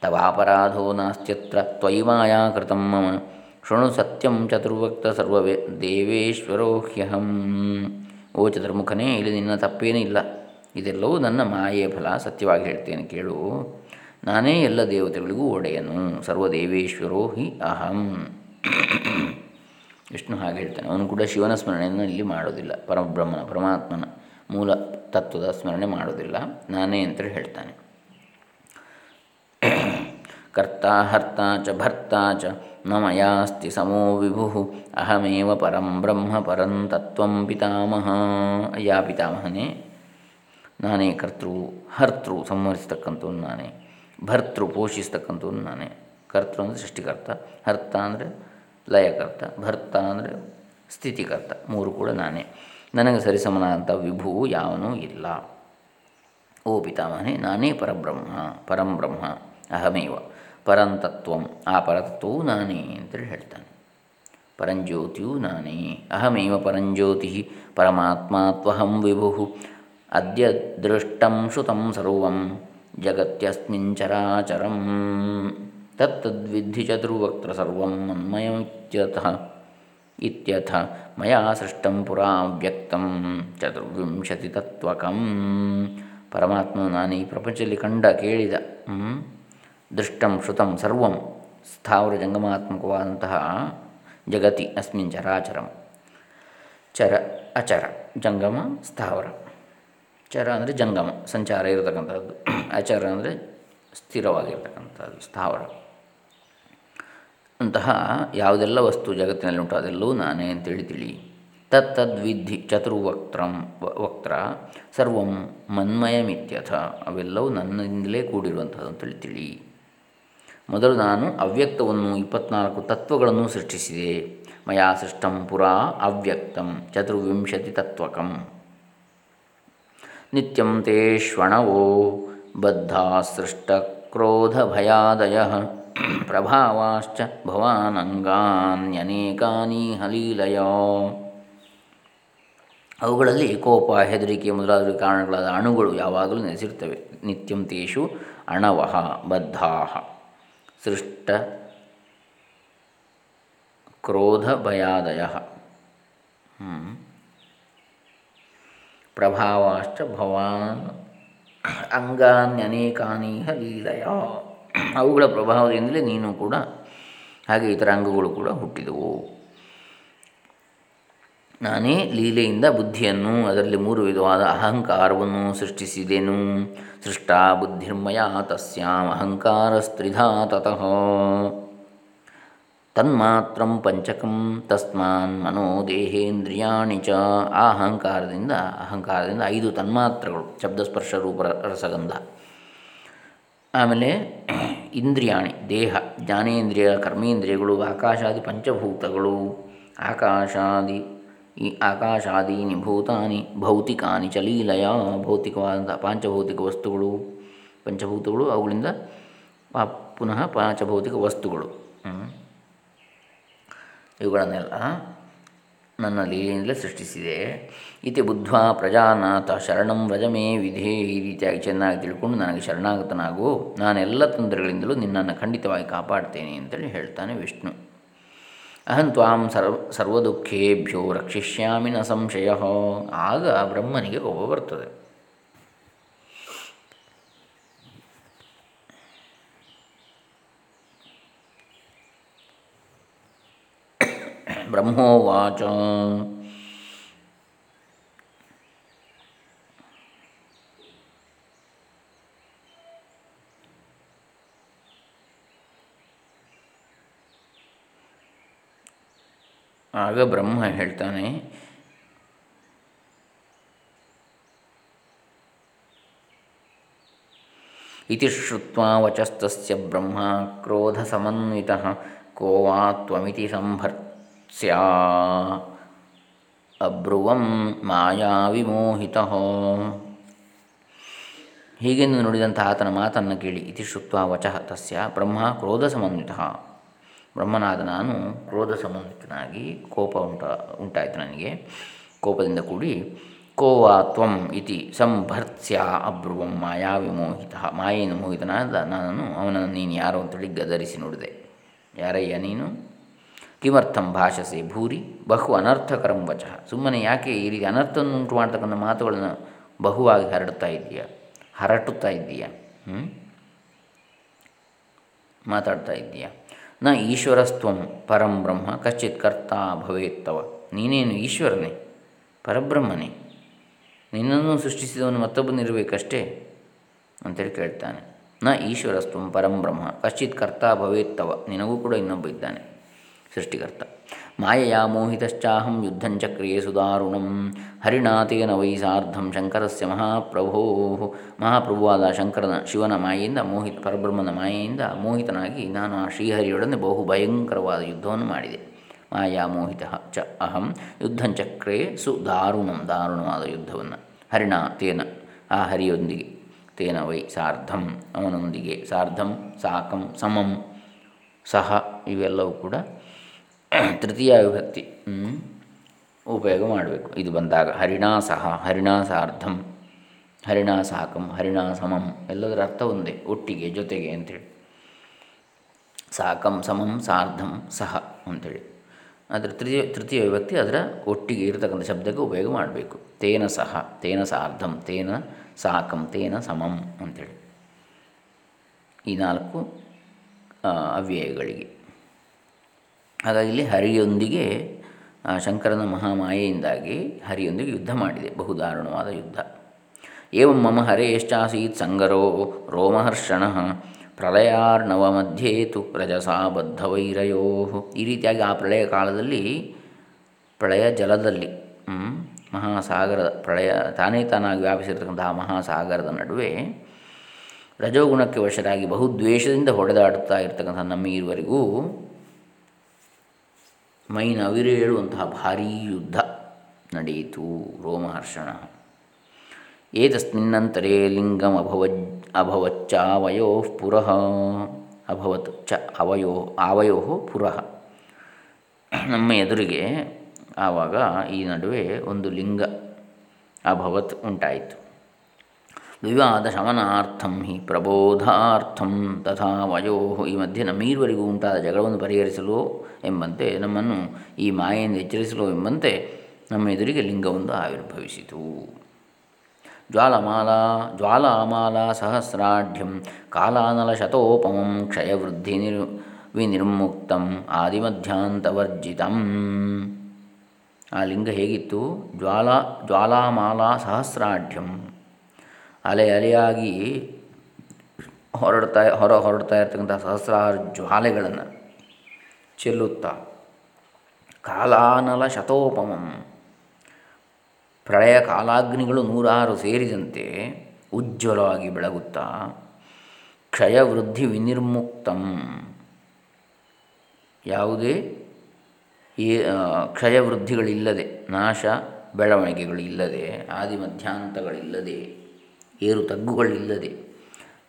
ತವಾಪರಾಧೋ ನಾಸ್ತ್ಯತ್ರ ತ್ವಯಿ ಮಾಯಾ ಕೃತಂ ಮಮ. ಶೃಣು ಸತ್ಯಂ ಚತುರ್ವಕ್ತ ಸರ್ವವೇ, ದೇವೇಶ್ವರೋ ಹ್ಯಹಂ. ಓ ಚತುರ್ಮುಖನೇ, ಇಲ್ಲಿ ನಿನ್ನ ತಪ್ಪೇನೂ ಇಲ್ಲ. ಇದೆಲ್ಲವೂ ನನ್ನ ಮಾಯೆಯ ಫಲ, ಸತ್ಯವಾಗಿ ಹೇಳ್ತೇನೆ ಕೇಳು. ನಾನೇ ಎಲ್ಲ ದೇವತೆಗಳಿಗೂ ಒಡೆಯನು. ಸರ್ವದೇವೇಶ್ವರೋ ಹಿ ಅಹಂ. ವಿಷ್ಣು ಹಾಗೆ ಹೇಳ್ತಾನೆ. ಅವನು ಕೂಡ ಶಿವನ ಸ್ಮರಣೆಯನ್ನು ಇಲ್ಲಿ ಮಾಡೋದಿಲ್ಲ. ಪರಬ್ರಹ್ಮನ, ಪರಮಾತ್ಮನ ಮೂಲ ತತ್ವದ ಸ್ಮರಣೆ ಮಾಡೋದಿಲ್ಲ. ನಾನೇ ಅಂತೇಳಿ ಹೇಳ್ತಾನೆ. ಕರ್ತ, ಹರ್ತ ಚ, ಭರ್ತ ಚ, ನ ಮಯಾಸ್ತಿ ಸಮೋ ವಿಭು ಅಹಮೇವ ಪರಂ ಬ್ರಹ್ಮ ಪರಂ ತತ್ವಂ ಪಿತಾಮಹ. ಅಯ್ಯ ಪಿತಾಮಹನೇ, ನಾನೇ ಕರ್ತೃ, ಹರ್ತೃ ಸಂವರಿಸತಕ್ಕಂಥವನು ನಾನೇ. ಭರ್ತೃ ಪೋಷಿಸ್ತಕ್ಕಂಥವ್ನು ನಾನೇ. ಕರ್ತೃ ಅಂದರೆ ಸೃಷ್ಟಿಕರ್ತ, ಹರ್ತ ಅಂದರೆ ಲಯಕರ್ತ, ಭರ್ತ ಅಂದರೆ ಸ್ಥಿತಿಕರ್ತ, ಮೂರು ಕೂಡ ನಾನೇ. ನನಗೆ ಸರಿಸಮನಾದಂಥ ವಿಭುವು ಯಾವನೂ ಇಲ್ಲ. ಓ ಪಿತಾಮಹನೇ, ನಾನೇ ಪರಬ್ರಹ್ಮ, ಪರಂಬ್ರಹ್ಮ, ಅಹಮೇವ, ಪರಂತತ್ವಂ, ಆ ಪರತತ್ವವು ನಾನೇ ಅಂತೇಳಿ ಹೇಳ್ತಾನೆ. ಪರಂಜ್ಯೋತಿಯು ನಾನೇ, ಅಹಮೇವ ಪರಂಜ್ಯೋತಿ, ಪರಮಾತ್ಮತ್ವಹಂ ವಿಭು ಅದ್ಯ ದೃಷ್ಟಂ ಶ್ರುತಂ ಸರ್ವಂ. ಜಗತ್ಯಸ್ಮಿನ್ ಚರಾಚರಂ ತತ್ತದ್ವಿಧಿ ಚತುರ್ವಕ್ತ್ರ ಸರ್ವಂ ಮನ್ಮಯಮಿತ್ಯತಃ ಇತ್ಯಥ ಮಯಾ ಸೃಷ್ಟಂ ಪುರಾ ವ್ಯಕ್ತಂ ಚತುರ್ವಿಂಶತಿ ತತ್ವಕಂ ಪರಮಾತ್ಮ ನಾನು ಈ ಪ್ರಪಂಚದಲ್ಲಿ ಕಂಡ ಕೇಳಿದ ದೃಷ್ಟಂ ಶ್ರುತಂ ಸರ್ವಂ ಸ್ಥಾವರ ಜಂಗಮಾತ್ಮಕವಾದಂತಹ ಜಗತಿ ಅಸ್ಮಿನ್ ಚರಾಚರಂ ಚರ ಅಚರ ಜಂಗಮ ಸ್ಥಾವರ ಚರ ಅಂದರೆ ಜಂಗಮ, ಸಂಚಾರ ಇರತಕ್ಕಂಥದ್ದು. ಆಚಾರ ಅಂದರೆ ಸ್ಥಿರವಾಗಿರ್ತಕ್ಕಂಥದ್ದು, ಸ್ಥಾವರ. ಅಂತಹ ಯಾವುದೆಲ್ಲ ವಸ್ತು ಜಗತ್ತಿನಲ್ಲಿ ಉಂಟು ಅದೆಲ್ಲವೂ ನಾನೇ ಅಂತೇಳಿ ತಿಳಿ. ತತ್ತದ್ವಿಧಿ ಚತುರ್ವಕ್ತ್ರಂ ವಕ್ತ್ರ ಸರ್ವಂ ಮನ್ಮಯಮಿತ್ಯಥ ಅವೆಲ್ಲವೂ ನನ್ನಿಂದಲೇ ಕೂಡಿರುವಂಥದ್ದು ಅಂತೇಳಿ ತಿಳಿ. ಮೊದಲು ನಾನು ಅವ್ಯಕ್ತವನ್ನು ಇಪ್ಪತ್ನಾಲ್ಕು ತತ್ವಗಳನ್ನು ಸೃಷ್ಟಿಸಿದೆ. ಮಯಾ ಸೃಷ್ಟಂ ಪುರಾ ಅವ್ಯಕ್ತಂ ಚತುರ್ವಿಂಶತಿ ತತ್ವಕಂ. ನಿತ್ಯಂ ತೇ ಶ್ವಣವೋ ಬದ್ಧ ಸೃಷ್ಟ ಕ್ರೋಧ ಭಯಾದಯ ಪ್ರಭಾವಾಶ್ಚ ಭವಾನಂಗಾನ್ಯನೇಕಾನಿ ಹಲೀಲಯ. ಅವುಗಳಲ್ಲಿ ಕೋಪ, ಹೆದರಿಕೆ ಮೊದಲಾದ ಕಾರಣಗಳಾದ ಅಣುಗಳು ಯಾವಾಗಲೂ ನೆಲೆಸಿರ್ತವೆ ನಿತ್ಯಂ ತೇಷು ಅಣವಹ ಬದ್ಧಾ ಸೃಷ್ಟ ಕ್ರೋಧ ಭಯಾದಯ. ಪ್ರಭಾವಾಶ್ಚ ಭವಾನ್ ಅಂಗಾನ್ಯನೇಕಾನೀಹ ಲೀಲಯ ಅವುಗಳ ಪ್ರಭಾವದಿಂದಲೇ ನೀನು ಕೂಡ ಹಾಗೆ ಇತರ ಅಂಗಗಳು ಕೂಡ ಹುಟ್ಟಿದವು. ನಾನೇ ಲೀಲೆಯಿಂದ ಬುದ್ಧಿಯನ್ನು, ಅದರಲ್ಲಿ ಮೂರು ವಿಧವಾದ ಅಹಂಕಾರವನ್ನು ಸೃಷ್ಟಿಸಿದೆನು. ಸೃಷ್ಟಾ ಬುದ್ಧಿರ್ಮಯ ತಸ್ಯಾಂ ಅಹಂಕಾರ ಸ್ತ್ರಿಧಾ ತತಃ. ತನ್ಮಾತ್ರಂ ಪಂಚಕಂ ತಸ್ಮಾನ್ ಮನೋ ದೇಹೇಂದ್ರಿಯಾಣಿ ಚ. ಆ ಅಹಂಕಾರದಿಂದ ಅಹಂಕಾರದಿಂದ ಐದು ತನ್ಮಾತ್ರಗಳು, ಶಬ್ದಸ್ಪರ್ಶ ರೂಪ ರಸಗಂಧ. ಆಮೇಲೆ ಇಂದ್ರಿಯಾಣಿ, ದೇಹ, ಜ್ಞಾನೇಂದ್ರಿಯ, ಕರ್ಮೇಂದ್ರಿಯಗಳು, ಆಕಾಶಾದಿ ಪಂಚಭೂತಗಳು, ಆಕಾಶಾದಿ, ಈ ಆಕಾಶಾದೀನಿ ಭೂತಾನಿ ಭೌತಿಕಾನಿ ಚಲೀಲಯ ಭೌತಿಕವಾದಂಥ ಪಂಚಭೌತಿಕ ವಸ್ತುಗಳು, ಪಂಚಭೂತಗಳು, ಅವುಗಳಿಂದ ಪುನಃ ಪಾಂಚಭೌತಿಕ ವಸ್ತುಗಳು. ಇವುಗಳನ್ನೆಲ್ಲ ನನ್ನ ಲೀಲೆಯಿಂದಲೇ ಸೃಷ್ಟಿಸಿದೆ. ಇತಿ ಬುದ್ಧ್ವಾ ಪ್ರಜಾನಾಥ ಶರಣಂ ವ್ರಜಮೇ ವಿಧೇ ಈ ರೀತಿಯಾಗಿ ಚೆನ್ನಾಗಿ ತಿಳ್ಕೊಂಡು ನನಗೆ ಶರಣಾಗತನಾಗು. ನಾನೆಲ್ಲ ತೊಂದರೆಗಳಿಂದಲೂ ನಿನ್ನನ್ನು ಖಂಡಿತವಾಗಿ ಕಾಪಾಡ್ತೇನೆ ಅಂತೇಳಿ ಹೇಳ್ತಾನೆ ವಿಷ್ಣು. ಅಹಂ ತ್ವಾಂ ಸರ್ವ, ಸರ್ವದುಃಖೇಭ್ಯೋ ರಕ್ಷಿಷ್ಯಾಮಿ ನ ಸಂಶಯ. ಆಗ ಬ್ರಹ್ಮನಿಗೆ ಕೋಪ ಬರ್ತದೆ. ಬ್ರಹ್ಮೋವಾಚ ಆಗ ಬ್ರಹ್ಮ ಹೇಳ್ತಾನೆ ಇತಿ ಶ್ರುತ್ವಾ ವಚಸ್ತಸ್ಯ ಬ್ರಹ್ಮ ಕ್ರೋಧಸಮನ್ವಿತಃ ಕೋ ವಾ ತ್ವಮಿತಿ ಸಂಭರ್ತ್ಸ್ಯಾ ಅಬ್ರುವಂ ಮಾಯಾವಿಮೋಹಿತಃ ಹೀಗೆಂದು ನುಡಿದಂತಹ ಆತನ ಮಾತನ್ನು ಕೇಳಿ ಇತಿ ಶ್ರುತ್ವ ವಚಃ ತಸ್ಯ ಬ್ರಹ್ಮ ಕ್ರೋಧ ಸಮನ್ವಿತ। ಬ್ರಹ್ಮನಾದ ನಾನು ಕ್ರೋಧ ಸಮನ್ವಿತನಾಗಿ ಕೋಪ ಉಂಟ, ಉಂಟಾಯಿತು ನನಗೆ। ಕೋಪದಿಂದ ಕೂಡಿ ಕೋವಾ ತ್ವಂ ಇತಿ ಸಂಭರ್ತ್ಸ್ಯ ಅಬ್ರುವಂ ಮಾಯಾ ವಿಮೋಹಿತ ಮಾಯೆಯನ್ನು ಮೋಹಿತನಾದ ನಾನು ಅವನನ್ನು ನೀನು ಯಾರು ಅಂತೇಳಿ ಗದರಿಸಿ ನೋಡಿದೆ। ಯಾರಯ್ಯ ನೀನು? ಕಿಮರ್ಥಂ ಭಾಷಸೆ ಭೂರಿ ಬಹು ಅನರ್ಥಕರಂ ವಚ ಸುಮ್ಮನೆ ಯಾಕೆ ಈ ರೀತಿ ಅನರ್ಥವನ್ನು ಉಂಟು ಮಾಡ್ತಕ್ಕಂಥ ಮಾತುಗಳನ್ನು ಬಹುವಾಗಿ ಹರಡುತ್ತಾ ಇದ್ದೀಯ? ಹರಟುತ್ತಾ ಇದ್ದೀಯಾ? ಮಾತಾಡ್ತಾ ಇದ್ದೀಯ? ನ ಈಶ್ವರಸ್ತ್ವಂ ಪರಂ ಬ್ರಹ್ಮ ಕಶ್ಚಿತ್ ಕರ್ತಾ ಭವೇತ್ತವ ನೀನೇನು ಈಶ್ವರನೇ? ಪರಬ್ರಹ್ಮನೇ? ನಿನ್ನನ್ನು ಸೃಷ್ಟಿಸಿದವನು ಮತ್ತೊಬ್ಬನಿರಬೇಕಷ್ಟೇ ಅಂತೇಳಿ ಕೇಳ್ತಾನೆ. ನ ಈಶ್ವರಸ್ತ್ವಂ ಪರಂ ಬ್ರಹ್ಮ ಕಶ್ಚಿತ್ ಕರ್ತಾ ಭವೇತ್ತವ ನಿನಗೂ ಕೂಡ ಇನ್ನೊಬ್ಬ ಇದ್ದಾನೆ. ಸೃಷ್ಟಿಕರ್ತ. ಮಾಯೆಯ ಮೋಹಿತಶ್ಚಾಹಂ ಯುದ್ಧಂಚಕ್ರಿಯೆ ಸುದಾರುಣಂ. ಹರಿಣಾತೇನ ವೈ ಸಾರ್ಧಂ ಶಂಕರಸ್ಯ ಮಹಾಪ್ರಭೋ. ಮಹಾಪ್ರಭುವಾದ ಶಂಕರನ ಶಿವನ ಮಾಯೆಯಿಂದ ಮೋಹಿತ, ಪರಬ್ರಹ್ಮನ ಮಾಯೆಯಿಂದ ಮೋಹಿತನಾಗಿ ನಾನು ಆ ಶ್ರೀಹರಿಯೊಡನೆ ಬಹು ಭಯಂಕರವಾದ ಯುದ್ಧವನ್ನು ಮಾಡಿದೆ. ಮಾಯಾ ಮೋಹಿತ ಚ ಅಹಂ ಯುದ್ಧಂಚಕ್ರೇ ಸುದಾರುಣಂ ದಾರುಣವಾದ ಯುದ್ಧವನ್ನು. ಹರಿಣ ತೇನ ಆ ಹರಿಯೊಂದಿಗೆ, ತೇನ ವೈ ಸಾರ್ಧಂ ಅವನೊಂದಿಗೆ, ಸಾರ್ಧಂ ಸಾಕಂ ಸಮಂ ಸಹ ಇವೆಲ್ಲವೂ ಕೂಡ ತೃತೀಯ ವಿಭಕ್ತಿ. ಉಪಯೋಗ ಮಾಡಬೇಕು. ಇದು ಬಂದಾಗ ಹರಿಣಾ ಸಹ, ಹರಿಣಾ ಸಾರ್ಧಂ, ಹರಿಣಾ ಸಾಕಂ, ಹರಿಣಾ ಸಮಂ. ಎಲ್ಲದರ ಅರ್ಥ ಒಂದೇ, ಒಟ್ಟಿಗೆ, ಜೊತೆಗೆ ಅಂಥೇಳಿ ಸಾಕಂ, ಸಮಂ, ಸಾರ್ಧಂ, ಸಹ ಅಂಥೇಳಿ ಅದರ ತೃತೀಯ ತೃತೀಯ ವಿಭಕ್ತಿ ಅದರ ಒಟ್ಟಿಗೆ ಇರತಕ್ಕಂಥ ಶಬ್ದಕ್ಕೆ ಉಪಯೋಗ ಮಾಡಬೇಕು. ತೇನ ಸಹ, ತೇನ ಸಾರ್ಧಂ, ತೇನ ಸಾಕಂ, ತೇನ ಸಮಂ ಅಂಥೇಳಿ ಈ ನಾಲ್ಕು ಅವ್ಯಯಗಳಿಗೆ. ಹಾಗಾಗಿ ಇಲ್ಲಿ ಹರಿಯೊಂದಿಗೆ ಶಂಕರನ ಮಹಾಮಾಯೆಯಿಂದಾಗಿ ಹರಿಯೊಂದಿಗೆ ಯುದ್ಧ ಮಾಡಿದೆ, ಬಹುದಾರುಣವಾದ ಯುದ್ಧ. ಏವಂ ಮಮ ಹರೇಶ್ಚಾಸೀತ್ ಸಂಗರೋ ರೋಮಹರ್ಷಣ ಪ್ರಳಯಾರ್ಣವ ಮಧ್ಯೇತು ರಜಸಾ ಬದ್ಧವೈರಯೋ. ಈ ರೀತಿಯಾಗಿ ಆ ಪ್ರಳಯ ಕಾಲದಲ್ಲಿ, ಪ್ರಳಯ ಜಲದಲ್ಲಿ ಮಹಾಸಾಗರದ ಪ್ರಳಯ ತಾನೇ ತಾನಾಗಿ ವ್ಯಾಪಿಸಿರ್ತಕ್ಕಂತಹ ಮಹಾಸಾಗರದ ನಡುವೆ ರಜೋಗುಣಕ್ಕೆ ವಶರಾಗಿ ಬಹುದ್ವೇಷದಿಂದ ಹೊಡೆದಾಡುತ್ತಾ ಇರ್ತಕ್ಕಂಥ ನಮ್ಮ ಈರುವರೆಗೂ ಮೈನ ಅವಿರೇಳುವಂತಹ ಭಾರೀ ಯುದ್ಧ ನಡೆಯಿತು ರೋಮಹರ್ಷಣ. ಏತಸ್ಮಿನ್ನಂತರೇ ಲಿಂಗಂ ಅಭವಜ್ ಅಭವಚ್ಚಾವಯೋ ಪುರಃ, ಅಭವತ್ ಚ ಅವಯೋ ಆವಯೋ ಪುರಃ. ನಮ್ಮ ಎದುರಿಗೆ ಆವಾಗ ಈ ನಡುವೆ ಒಂದು ಲಿಂಗ ಅಭವತ್ ಉಂಟಾಯಿತು. ವಿವಾದ ಶಮನಾರ್ಥಂ ಹಿ ಪ್ರಬೋಧಾರ್ಥಂ ತಥಾ ವಯೋ. ಈ ಮಧ್ಯೆ ನಮ್ಮೀರುವರೆಗೂ ಉಂಟಾದ ಜಗಳವನ್ನು ಪರಿಹರಿಸಲು ಎಂಬಂತೆ ನಮ್ಮನ್ನು ಈ ಮಾಯೆಯಿಂದ ಎಚ್ಚರಿಸಲು ಎಂಬಂತೆ ನಮ್ಮ ಎದುರಿಗೆ ಲಿಂಗವೊಂದು ಆವಿರ್ಭವಿಸಿತು. ಜ್ವಾಲಮಾಲಾ, ಜ್ವಾಲಾಮಾಲಾ ಸಹಸ್ರಾಢ್ಯಂ ಕಾಲಾನಲ ಶತೋಪಮಂ ಕ್ಷಯವೃದ್ಧಿ ನಿರ್, ವಿನಿರ್ಮುಕ್ತಂ ಆದಿಮಧ್ಯಾಂತವರ್ಜಿತಂ. ಆ ಲಿಂಗ ಹೇಗಿತ್ತು? ಜ್ವಾಲಾ, ಜ್ವಾಲಾಮಾಲಾ ಸಹಸ್ರಾಢ್ಯಂ ಅಲೆ ಅಲೆಯಾಗಿ ಹೊರಡ್ತಾ, ಹೊರ ಹೊರಡ್ತಾ ಇರ್ತಕ್ಕಂಥ ಸಹಸ್ರಾರು ಜ್ವಾಲೆಗಳನ್ನು ಚೆಲ್ಲುತ್ತಾ, ಕಾಲಾನಲ ಶತೋಪಮಂ. ಪ್ರಳಯ ಕಾಲಾಗ್ನಿಗಳು ನೂರಾರು ಸೇರಿದಂತೆ ಉಜ್ವಲವಾಗಿ ಬೆಳಗುತ್ತಾ ಕ್ಷಯವೃದ್ಧಿ ವಿನಿರ್ಮುಕ್ತಂ. ಯಾವುದೇ ಈ ಕ್ಷಯವೃದ್ಧಿಗಳಿಲ್ಲದೆ ನಾಶ, ಬೆಳವಣಿಗೆಗಳಿಲ್ಲದೆ ಆದಿ ಮಧ್ಯಾಂತಗಳಿಲ್ಲದೆ ಏರು ತಗ್ಗುಗಳಿಲ್ಲದೆ.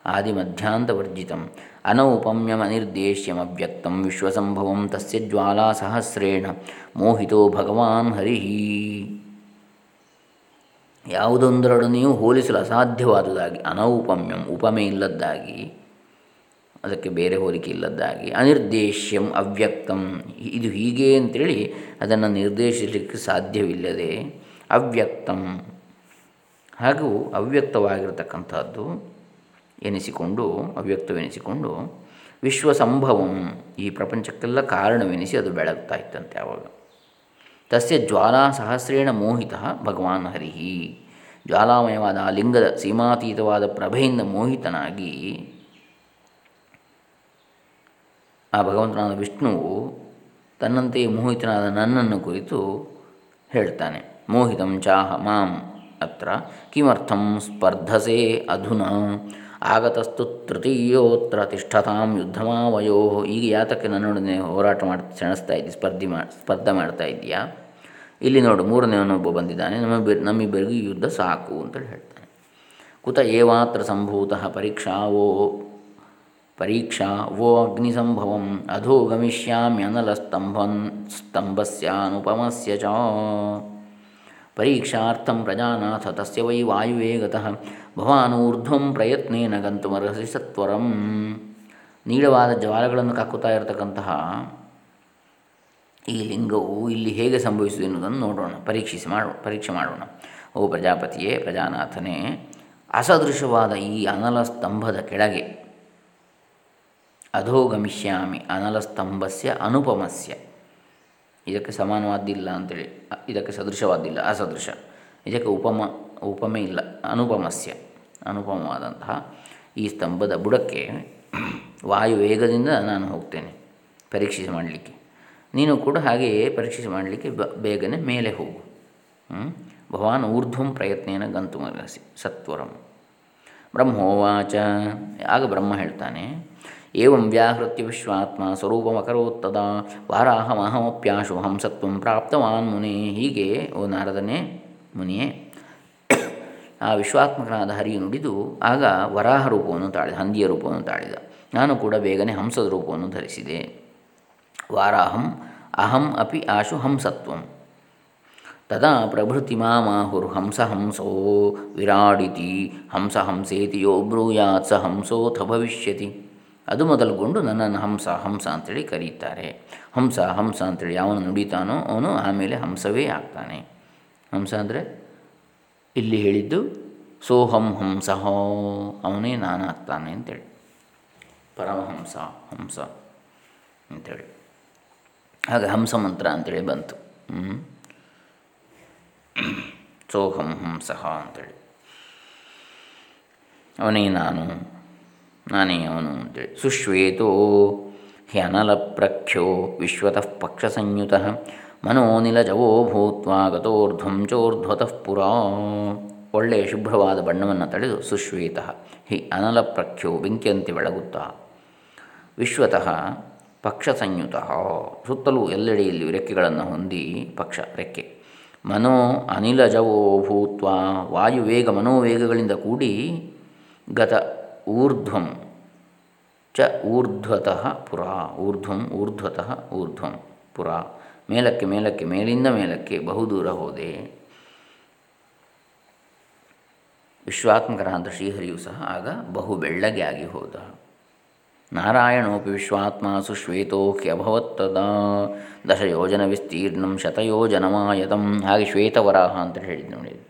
ಆದಿ ಆದಿಮಧ್ಯಾಂತವರ್ಜಿತಂ ಅನೌಪಮ್ಯಮನಿರ್ದೇಶ್ಯಮವ್ಯಕ್ತಂ ವಿಶ್ವಸಂಭವಂ ತಸ್ಯ ಜ್ವಾಲಾ ಸಹಸ್ರೇಣ ಮೋಹಿತೋ ಭಗವಾನ್ ಹರಿಹಿ ಯಾವುದೊಂದರೊಡನೆಯೂ ಹೋಲಿಸಲು ಅಸಾಧ್ಯವಾದುದಾಗಿ, ಅನೌಪಮ್ಯಂ ಉಪಮೆ ಇಲ್ಲದ್ದಾಗಿ, ಅದಕ್ಕೆ ಬೇರೆ ಹೋಲಿಕೆ ಇಲ್ಲದ್ದಾಗಿ, ಅನಿರ್ದೇಶ್ಯಂ ಅವ್ಯಕ್ತಂ, ಇದು ಹೀಗೆ ಅಂತೇಳಿ ಅದನ್ನು ನಿರ್ದೇಶಿಸಲಿಕ್ಕೆ ಸಾಧ್ಯವಿಲ್ಲದೆ ಅವ್ಯಕ್ತಂ ಹಾಗೂ ಅವ್ಯಕ್ತವಾಗಿರತಕ್ಕಂಥದ್ದು ಎನಿಸಿಕೊಂಡು, ಅವ್ಯಕ್ತವೆನಿಸಿಕೊಂಡು ವಿಶ್ವ ಸಂಭವಂ ಈ ಪ್ರಪಂಚಕ್ಕೆಲ್ಲ ಕಾರಣವೆನಿಸಿ ಅದು ಬೆಳಗ್ತಾ ಇತ್ತಂತೆ ಆವಾಗ. ತಸ್ಯ ಜ್ವಾಲಾ ಸಹಸ್ರೇಣ ಮೋಹಿತ ಭಗವಾನ್ ಹರಿಹಿ. ಜ್ವಾಲಾಮಯವಾದ ಲಿಂಗದ ಸೀಮಾತೀತವಾದ ಪ್ರಭೆಯಿಂದ ಮೋಹಿತನಾಗಿ ಆ ಭಗವಂತನಾದ ವಿಷ್ಣುವು ತನ್ನಂತೆಯೇ ಮೋಹಿತನಾದ ನನ್ನನ್ನು ಕುರಿತು ಹೇಳ್ತಾನೆ. ಮೋಹಿತಂ ಚಾಹ ಮಾಂ ಅತ್ರ ಕಿಮರ್ಥಂ ಸ್ಪರ್ಧಸೆ ಅಧುನಾ. ಆಗತಸ್ತು ತೃತೀಯೋತ್ರ ತಿಷ್ಠತಾಂ ಯುದ್ಧಮಾವಯೋ ಈಗ ಯಾತಕ್ಕೆ ನನ್ನೊಡನೆ ಹೋರಾಟ ಮಾಡಿ ಸೆಣಸ್ತಾ ಇದ್ದಿ, ಸ್ಪರ್ಧಿ ಮಾ, ಸ್ಪರ್ಧ ಮಾಡ್ತಾ ಇದೆಯಾ ಇಲ್ಲಿ ನೋಡು ಮೂರನೇವನೊಬ್ಬ ಬಂದಿದ್ದಾನೆ, ನಮ್ಮ ನಮ್ಮಿಬ್ಬರಿಗೂ ಯುದ್ಧ ಸಾಕು ಅಂತೇಳಿ ಹೇಳ್ತಾನೆ. ಕುತ ಏವಾತ್ರ ಸಂಭೂತ ಪರೀಕ್ಷಾವೋ ಪರೀಕ್ಷಾ ವೋ ಅಗ್ನಿಸಂಭವಂ, ಅಧೋ ಗಮಿಷ್ಯಾಮ್ಯನಲಸ್ತಂಭನ್ ಸ್ತಂಭಸ್ಯಾನುಪಮಸ್ಯ ಚ ಪರೀಕ್ಷಾರ್ಥಂ ಪ್ರಜಾನಾಥ, ತಸ್ಯ ವೈ ವಾಯುವೇ ಗತಃ ಭವಾನೂರ್ಧ್ವಂ ಪ್ರಯತ್ನೇನ ಗಂತುಮರ್ಹಸಿ ಸತ್ವರಂ. ನೀಳವಾದ ಜ್ವಾಲಗಳನ್ನು ಕಕ್ಕುತ್ತಾ ಇರತಕ್ಕಂತಹ ಈ ಲಿಂಗವು ಇಲ್ಲಿ ಹೇಗೆ ಸಂಭವಿಸಿದೆ ಎನ್ನುವುದನ್ನು ನೋಡೋಣ, ಪರೀಕ್ಷಿಸಿ ಮಾಡೋ, ಪರೀಕ್ಷೆ ಮಾಡೋಣ. ಓ ಪ್ರಜಾಪತಿಯೇ, ಪ್ರಜಾನಾಥನೇ, ಅಸದೃಶವಾದ ಈ ಅನಲ ಸ್ತಂಭದ ಕೆಳಗೆ ಅಧೋಗಮಿಷ್ಯಾಮಿ ಅನಲ ಸ್ತಂಭಸ್ಯ ಅನುಪಮಸ್ಯ. ಇದಕ್ಕೆ ಸಮಾನವಾದ್ದಿಲ್ಲ ಅಂತೇಳಿ, ಇದಕ್ಕೆ ಸದೃಶವಾದ್ದಿಲ್ಲ ಅಸದೃಶ. ಇದಕ್ಕೆ ಉಪಮ, ಉಪಮೆ ಇಲ್ಲ, ಅನುಪಮಸ್ಯ, ಅನುಪಮವಾದಂತಹ ಈ ಸ್ತಂಭದ ಬುಡಕ್ಕೆ ವಾಯು ವೇಗದಿಂದ ನಾನು ಹೋಗ್ತೇನೆ ಪರೀಕ್ಷಿಸಿ ಮಾಡಲಿಕ್ಕೆ. ನೀನು ಕೂಡ ಹಾಗೆಯೇ ಪರೀಕ್ಷಿಸಿ ಮಾಡಲಿಕ್ಕೆ ಬೇಗನೆ ಮೇಲೆ ಹೋಗು. ಭವಾನ್ ಊರ್ಧ್ವಂ ಪ್ರಯತ್ನೇನ ಗಂತು ಮರಸಿ ಸತ್ವರಂ. ಬ್ರಹ್ಮೋವಾಚ. ಆಗ ಬ್ರಹ್ಮ ಹೇಳ್ತಾನೆ ಏವಂ ವ್ಯಾಹೃತ್ಯ ವಿಶ್ವಾತ್ಮ ಸ್ವರೂಪಮಕರೋತ್ತದ ವಾರಾಹಮಹಮಪ್ಯಾಶು ಹಂಸತ್ವಂ ಪ್ರಾಪ್ತವಾನ್ ಮುನಿ ಹೀಗೆ, ಓ ನಾರದನೇ, ಮುನಿಯೇ, ಆ ವಿಶ್ವಾತ್ಮಕನಾದ ಹರಿಯು ನುಡಿದು ಆಗ ವರಾಹ ರೂಪವನ್ನು ತಾಳಿದ, ಹಂದಿಯ ರೂಪವನ್ನು ತಾಳಿದ. ನಾನು ಕೂಡ ಬೇಗನೆ ಹಂಸದ ರೂಪವನ್ನು ಧರಿಸಿದೆ. ವಾರಾಹಂ ಅಹಂ ಅಪಿ ಆಶು ಹಂಸತ್ವಂ. ತದಾ ಪ್ರಭೃತಿ ಹಂಸ ಹಂಸೋ ವಿರಾಡಿತಿ ಹಂಸ ಹಂಸೇತಿ ಯೋ ಬ್ರೂಯಾತ್ ಹಂಸೋಥ ಭವಿಷ್ಯತಿ. ಅದು ಮೊದಲುಗೊಂಡು ನನ್ನನ್ನು ಹಂಸ ಹಂಸ ಅಂತೇಳಿ ಕರೀತಾರೆ. ಹಂಸ ಹಂಸ ಅಂತೇಳಿ ಯಾವನು ನುಡಿತಾನೋ ಅವನು ಆಮೇಲೆ ಹಂಸವೇ ಆಗ್ತಾನೆ. ಹಂಸ ಅಂದರೆ ಇಲ್ಲಿ ಹೇಳಿದ್ದು ಸೋಹಂ ಹಂಸ ಅವನೇ ನಾನಾಗ್ತಾನೆ ಅಂತೇಳಿ. ಪರಮಹಂಸ, ಹಂಸ ಅಂಥೇಳಿ ಹಾಗೆ ಹಂಸ ಮಂತ್ರ ಅಂತೇಳಿ ಬಂತು. ಸೋಹಂ ಹಂಸಃ ಅಂಥೇಳಿ ಅವನೇ ನಾನು ನಾನೇ ಅವನು ಅಂತೇಳಿ ಸುಶ್ವೇತೋ ಹ್ಯನಲಪ್ರಖ್ಯೋ ವಿಶ್ವತಃ ಪಕ್ಷಸಂಯುತಃ ಮನೋನಿಲಜವೋ ಭೂತ್ವಾ ಗತೋರ್ಧ್ವಂ ಚೋರ್ಧ್ವತಃ ಪುರಾ. ಒಳ್ಳೆಯ ಶುಭ್ರವಾದ ಬಣ್ಣವನ್ನು ತಳೆದು ಸುಶ್ವೇತ ಹಿ ಅನಲಪ್ರಖ್ಯೋ ಬೆಂಕಿಯಂತೆ ಬೆಳಗುತ್ತಾ. ವಿಶ್ವತಃ ಪಕ್ಷ ಸಂಯುತ ಸುತ್ತಲೂ ಎಲ್ಲೆಡೆಯಲ್ಲಿ ರೆಕ್ಕೆಗಳನ್ನು ಹೊಂದಿ ಪಕ್ಷ ರೆಕ್ಕೆ. ಮನೋ ಅನಿಲಜವೋ ಭೂತ್ವ ವಾಯುವೇಗ ಮನೋವೇಗಗಳಿಂದ ಕೂಡಿ ಗತ ಊರ್ಧ್ವಂ. ಚ ಊರ್ಧ್ವತಃ ಪುರ. ಊರ್ಧ್ವಂ, ಊರ್ಧ್ವತಃ ಊರ್ಧ್ವಂ, ಪುರ. ಮೇಲಕ್ಕೆ ಮೇಲಕ್ಕೆ, ಮೇಲಿಂದ ಮೇಲಕ್ಕೆ ಬಹುದೂರ ಹೋದೆ. ವಿಶ್ವಾತ್ಮಕರಾದ ಶ್ರೀಹರಿಯು ಸಹ ಆಗ ಬಹು ಬೆಳ್ಳಗೆ ಆಗಿ ಹೋದ. ನಾರಾಯಣೋಪಿ ವಿಶ್ವಾತ್ಮ ಸುಶ್ವೇತೋಕ್ಯಭವತ್ತದ ದಶಯೋಜನ ವಿಸ್ತೀರ್ಣಂ ಶತಯೋಜನಮಾಯತಂ. ಹಾಗೆ ಶ್ವೇತವರಾಹ ಅಂತ ಹೇಳಿದ್ದು ನೋಡಿ.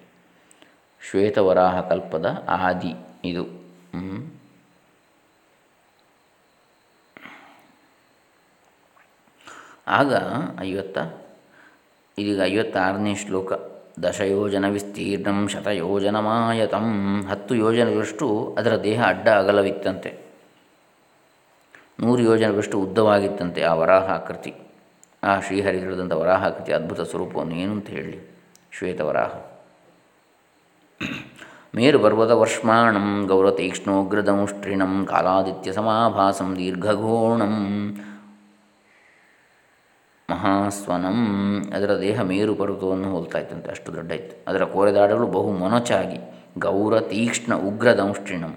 ಶ್ವೇತವರಾಹ ಕಲ್ಪದ ಆದಿ ಇದು. ಆಗ ಐವತ್ತ, ಇದೀಗ ಐವತ್ತಾರನೇ ಶ್ಲೋಕ. ದಶಯೋಜನ ವಿಸ್ತೀರ್ಣಂ ಶತಯೋಜನಮಾಯತಂ ಹತ್ತು ಯೋಜನೆಗಳಷ್ಟು ಅದರ ದೇಹ ಅಡ್ಡ ಅಗಲವಿತ್ತಂತೆ. ನೂರು ಯೋಜನೆಗಳಷ್ಟು ಉದ್ದವಾಗಿತ್ತಂತೆ ಆ ವರಾಹಾಕೃತಿ. ಆ ಶ್ರೀಹರಿ ಹೇಳಿದಂಥ ವರಾಹಾಕೃತಿ ಅದ್ಭುತ ಸ್ವರೂಪವನ್ನು ಏನು ಅಂತ ಹೇಳಿ ಶ್ವೇತವರಾಹ. ಮೇರು ಪರ್ವತ ಗೌರತೀಕ್ಷ್ಣೋಗ್ರದಂಷ್ಟ್ರಿಣ ಗೌರತೀಕ್ಷ್ಣೋಗ್ರದಂಷ್ಟ್ರಿಣಂ ಕಾಲಾದಿತ್ಯ ಸಮಾಭಾಸಂ ದೀರ್ಘಘೋಣಂ ಮಹಾಸ್ವನಂ. ಅದರ ದೇಹ ಮೇರು ಪರ್ವತವನ್ನು ಹೋಲ್ತಾ ಇತ್ತಂತೆ ಅಷ್ಟು ದೊಡ್ಡ ಇತ್ತು ಅದರ ಕೋರೆದಾಡಗಳು ಬಹು ಮೊನಚಾಗಿ. ಗೌರ ತೀಕ್ಷ್ಣ ಉಗ್ರದಂಷ್ಟ್ರಿಣಂ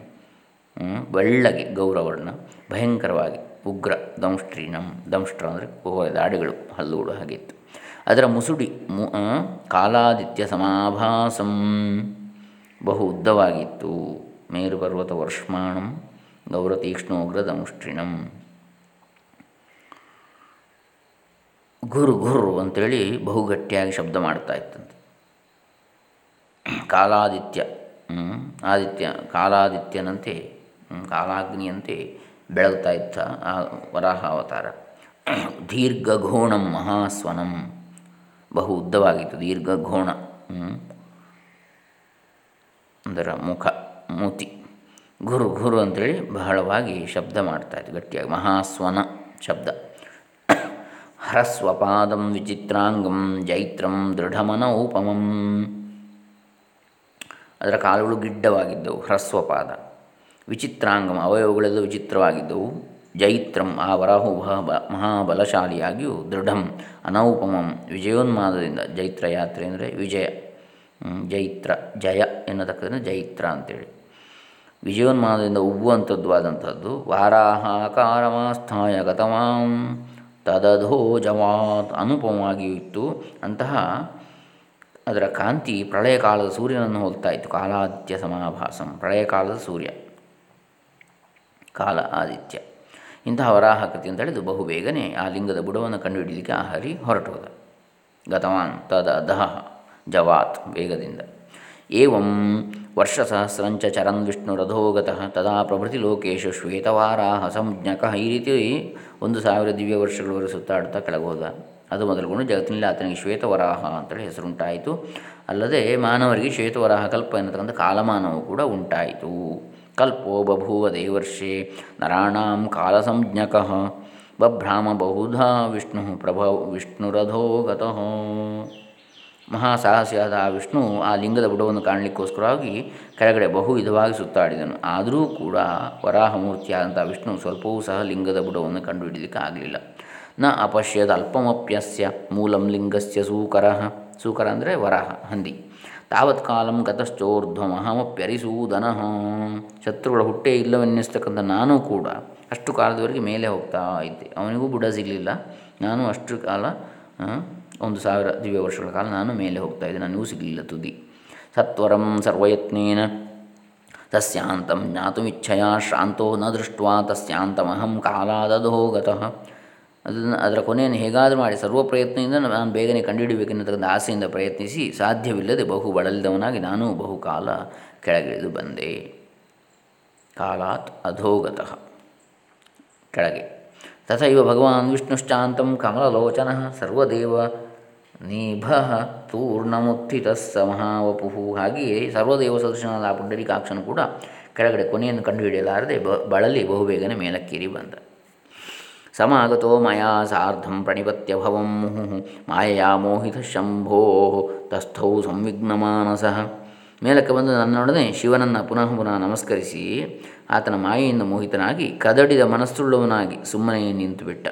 ಬೆಳ್ಳಗೆ ಗೌರವರ್ಣ, ಭಯಂಕರವಾಗಿ ಉಗ್ರ ದಂಷ್ಟ್ರೀಣಂ ದಂಷ್ಟ್ರ ಅಂದರೆ ದಾಡಿಗಳು ಹಲ್ಲುಗಳು ಹಾಗಿತ್ತು ಅದರ ಮುಸುಡಿ ಮು ಕಾಲಾದಿತ್ಯ ಸಮಾಭಾಸಂ ಬಹು ಉದ್ದವಾಗಿತ್ತು. ಮೇರುಪರ್ವತ ವರ್ಷಮಾಣ ವರ್ಷಮಾಣಂ ಗೌರತೀಕ್ಷ್ಣೋಗ್ರ ದಂಷ್ಟ್ರಿಣಂ ಗುರು ಅಂತೇಳಿ ಬಹು ಗಟ್ಟಿಯಾಗಿ ಶಬ್ದ ಮಾಡ್ತಾ ಇತ್ತಂತೆ. ಕಾಲಾದಿತ್ಯ ಆದಿತ್ಯ, ಕಾಲಾದಿತ್ಯನಂತೆ ಕಾಲಾಗ್ನಿಯಂತೆ ಬೆಳಗ್ತಾ ಇತ್ತ ಆ ವರಾಹ ಅವತಾರ ದೀರ್ಘಘೋಣಂ ಮಹಾಸ್ವನಂ. ಬಹು ಉದ್ದವಾಗಿತ್ತು ದೀರ್ಘ ಘೋಣ ಅದರ ಮುಖ, ಮೂತಿ. ಗುರು ಗುರು ಅಂತೇಳಿ ಬಹಳವಾಗಿ ಶಬ್ದ ಮಾಡ್ತಾಯಿತ್ತು ಗಟ್ಟಿಯಾಗಿ. ಮಹಾಸ್ವನ ಶಬ್ದ. ಹ್ರಸ್ವಪಾದಂ ವಿಚಿತ್ರಾಂಗಂ ಜೈತ್ರಂ ದೃಢಮನೋಪಮಂ. ಅದರ ಕಾಲುಗಳು ಗಿಡ್ಡವಾಗಿದ್ದವು, ಹ್ರಸ್ವಪಾದ. ವಿಚಿತ್ರಾಂಗಂ, ಅವಯವಗಳೆಲ್ಲ ವಿಚಿತ್ರವಾಗಿದ್ದವು. ಜೈತ್ರಂ, ಆ ವರಾಹು ಮಹಾಬಲಶಾಲಿಯಾಗಿಯೂ ದೃಢಂ, ಅನೌಪಮಂ, ವಿಜಯೋನ್ಮಾದದಿಂದ ಜೈತ್ರ ಯಾತ್ರೆ ಅಂದರೆ ವಿಜಯ. ಜೈತ್ರ, ಜಯ ಎನ್ನತಕ್ಕಂಥ ಜೈತ್ರ ಅಂತೇಳಿ. ವಿಜಯೋನ್ಮಾನದಿಂದ ಉಬ್ಬುವಂಥದ್ದು ಆದಂಥದ್ದು ವಾರಾಹಾಕಾರಮಾಸ್ಥಾಯ ಗತವಾಂ ತದಧೋ ಜವಾತ್ ಅನುಪಮವಾಗಿಯೂ ಇತ್ತು ಅಂತಹ ಅದರ ಕಾಂತಿ ಪ್ರಳಯ ಕಾಲದ ಸೂರ್ಯನನ್ನು ಹೋಗ್ತಾ ಇತ್ತು. ಕಾಲಾದಿತ್ಯ ಸಮಾಭಾಸಂ ಪ್ರಳಯ ಕಾಲದ ಸೂರ್ಯ, ಕಾಲ ಆದಿತ್ಯ. ಇಂತಹ ವರಾಹಕತೆ ಅಂತ ಹೇಳಿದು ಬಹು ಬೇಗನೆ ಆ ಲಿಂಗದ ಬುಡವನ್ನು ಕಂಡುಹಿಡಿಯಲಿಕ್ಕೆ ಆ ಹರಿ ಹೊರಟೋದ ಗತವಾನ್ ತದ ದಹ ಜವಾತ್ ವೇಗದಿಂದ. ಏವಂ ವರ್ಷಸಹಸ್ರಂಚ ಚರನ್ ರಥೋಗತಃ ತದಾ ಪ್ರಭೃತಿ ಲೋಕೇಶು ಶ್ವೇತವಾರಾಹ ಸಂಜ್ಞಕ ಈ ರೀತಿ ಒಂದು ಸಾವಿರ ದಿವ್ಯ ವರ್ಷಗಳವರೆಗೆ ಸುತ್ತಾಡ್ತಾ ಕೆಳಗೋದ. ಅದು ಮೊದಲುಗೊಂಡು ಜಗತ್ತಿನಲ್ಲಿ ಆತನಿಗೆ ಶ್ವೇತವರಾಹ ಅಂತೇಳಿ ಹೆಸರುಂಟಾಯಿತು. ಅಲ್ಲದೆ ಮಾನವರಿಗೆ ಶ್ವೇತವರಾಹ ಕಲ್ಪ ಎನ್ನತಕ್ಕಂಥ ಕಾಲಮಾನವು ಕೂಡ ಉಂಟಾಯಿತು. ಕಲ್ಪೋ ಬಭೂವ ದೇವರ್ಷೆ ನರಾಣಾಂ ಕಾಲಸಂಜ್ಞಕಃ ಬಭ್ರಾಮ ಬಹುಧಾ ವಿಷ್ಣು ಪ್ರಭ ವಿಷ್ಣುರಥೋ ಗತಃ ಮಹಾಸಾಹಸಿಯಾದ ಆ ವಿಷ್ಣು ಆ ಲಿಂಗದ ಬುಡವನ್ನು ಕಾಣಲಿಕ್ಕೋಸ್ಕರವಾಗಿ ಕೆಳಗಡೆ ಬಹು ವಿಧವಾಗಿ ಸುತ್ತಾಡಿದನು. ಆದರೂ ಕೂಡ ವರಾಹಮೂರ್ತಿಯಾದಂಥ ವಿಷ್ಣು ಸ್ವಲ್ಪವೂ ಸಹ ಲಿಂಗದ ಬುಡವನ್ನು ಕಂಡುಹಿಡಿಯಲಿಕ್ಕೆ ಆಗಲಿಲ್ಲ. ನ ಅಪಶ್ಯದ ಅಲ್ಪಮಪ್ಯಸ್ಯ ಮೂಲಂ ಲಿಂಗಸ್ಯ ಸೂಕರ. ಸೂಕರ ಅಂದರೆ ವರಾಹ, ಹಂದಿ. ತಾವತ್ ಕಾಲಂ ಗತಶ್ಚೋರ್ಧ್ವಮಹಮಪ್ಯರಿಸೂದನಃ ಶತ್ರುಗಳ ಹುಟ್ಟೇ ಇಲ್ಲವೆನ್ನಿಸ್ತಕ್ಕಂಥ ನಾನು ಕೂಡ ಅಷ್ಟು ಕಾಲದವರೆಗೆ ಮೇಲೆ ಹೋಗ್ತಾ ಇದ್ದೆ. ಅವನಿಗೂ ಬುಡ ಸಿಗಲಿಲ್ಲ. ನಾನು ಅಷ್ಟು ಕಾಲ ಒಂದು ಸಾವಿರ ದಿವ್ಯ ವರ್ಷಗಳ ಕಾಲ ನಾನು ಮೇಲೆ ಹೋಗ್ತಾ ಇದ್ದೆ ನನಗೂ ಸಿಗಲಿಲ್ಲ ತುದಿ. ಸತ್ವರಂ ಸರ್ವಯತ್ನೇನ, ತಸ್ಯಾಂತಂ ಜ್ಞಾತುಮಿಚ್ಛಯ ಶ್ರಾಂತೋ ನ ದೃಷ್ಟ ತಸ್ಯಾಂತಮಹಂ ಕಾಲಾದಧೋ ಗತಃ. ಅದನ್ನು ಅದರ ಕೊನೆಯನ್ನು ಹೇಗಾದರೂ ಮಾಡಿ, ಸರ್ವ ಪ್ರಯತ್ನದಿಂದ ನಾನು ಬೇಗನೆ ಕಂಡುಹಿಡಬೇಕೆನ್ನತಕ್ಕಂಥ ಆಸೆಯಿಂದ ಪ್ರಯತ್ನಿಸಿ, ಸಾಧ್ಯವಿಲ್ಲದೆ ಬಹು ಬಳಲಿದವನಾಗಿ ನಾನು ಬಹುಕಾಲ ಕೆಳಗಿಳಿದು ಬಂದೆ. ಕಾಲಾತ್ ಅಧೋಗತಃ ಕೆಳಗೆ. ತಥೈವ ಭಗವಾನ್ ವಿಷ್ಣುಶ್ಚಾಂತಂ ಕಮಲಲೋಚನ ಸರ್ವದೇವ ನೀಭ ತೂರ್ಣಮುತ್ಥಿತ ಸ ಮಹಾವಪು ಹಾಗೆಯೇ ಸರ್ವದೇವ ಸದೃಶನಾದ ಆ ಪುಂಡರಿಕಾಕ್ಷನು ಕೂಡ ಕೆಳಗಡೆ ಕೊನೆಯನ್ನು ಕಂಡುಹಿಡಿಯಲಾರದೆ ಬ, ಬಳಲಿ ಬಹುಬೇಗನೆ ಮೇಲಕ್ಕೇರಿ ಬಂದ. ಸಮಾಗತೋ ಮಯಾ ಸಾರ್ಧಂ ಪ್ರಣಿಪತ್ಯಭವಂ ಮುಹು ಮಾಯಾ ಮೋಹಿತ ಶಂಭೋ ತಸ್ಥೌ ಸಂವಿಘ್ನಮಾನಸಃ ಮೇಲಕ್ಕೆ ಬಂದು ನನ್ನೊಡನೆ ಶಿವನನ್ನು ಪುನಃ ಪುನಃ ನಮಸ್ಕರಿಸಿ ಆತನ ಮಾಯೆಯಿಂದ ಮೋಹಿತನಾಗಿ ಕದಡಿದ ಮನಸ್ಸುಳ್ಳವನಾಗಿ ಸುಮ್ಮನೆ ನಿಂತುಬಿಟ್ಟ.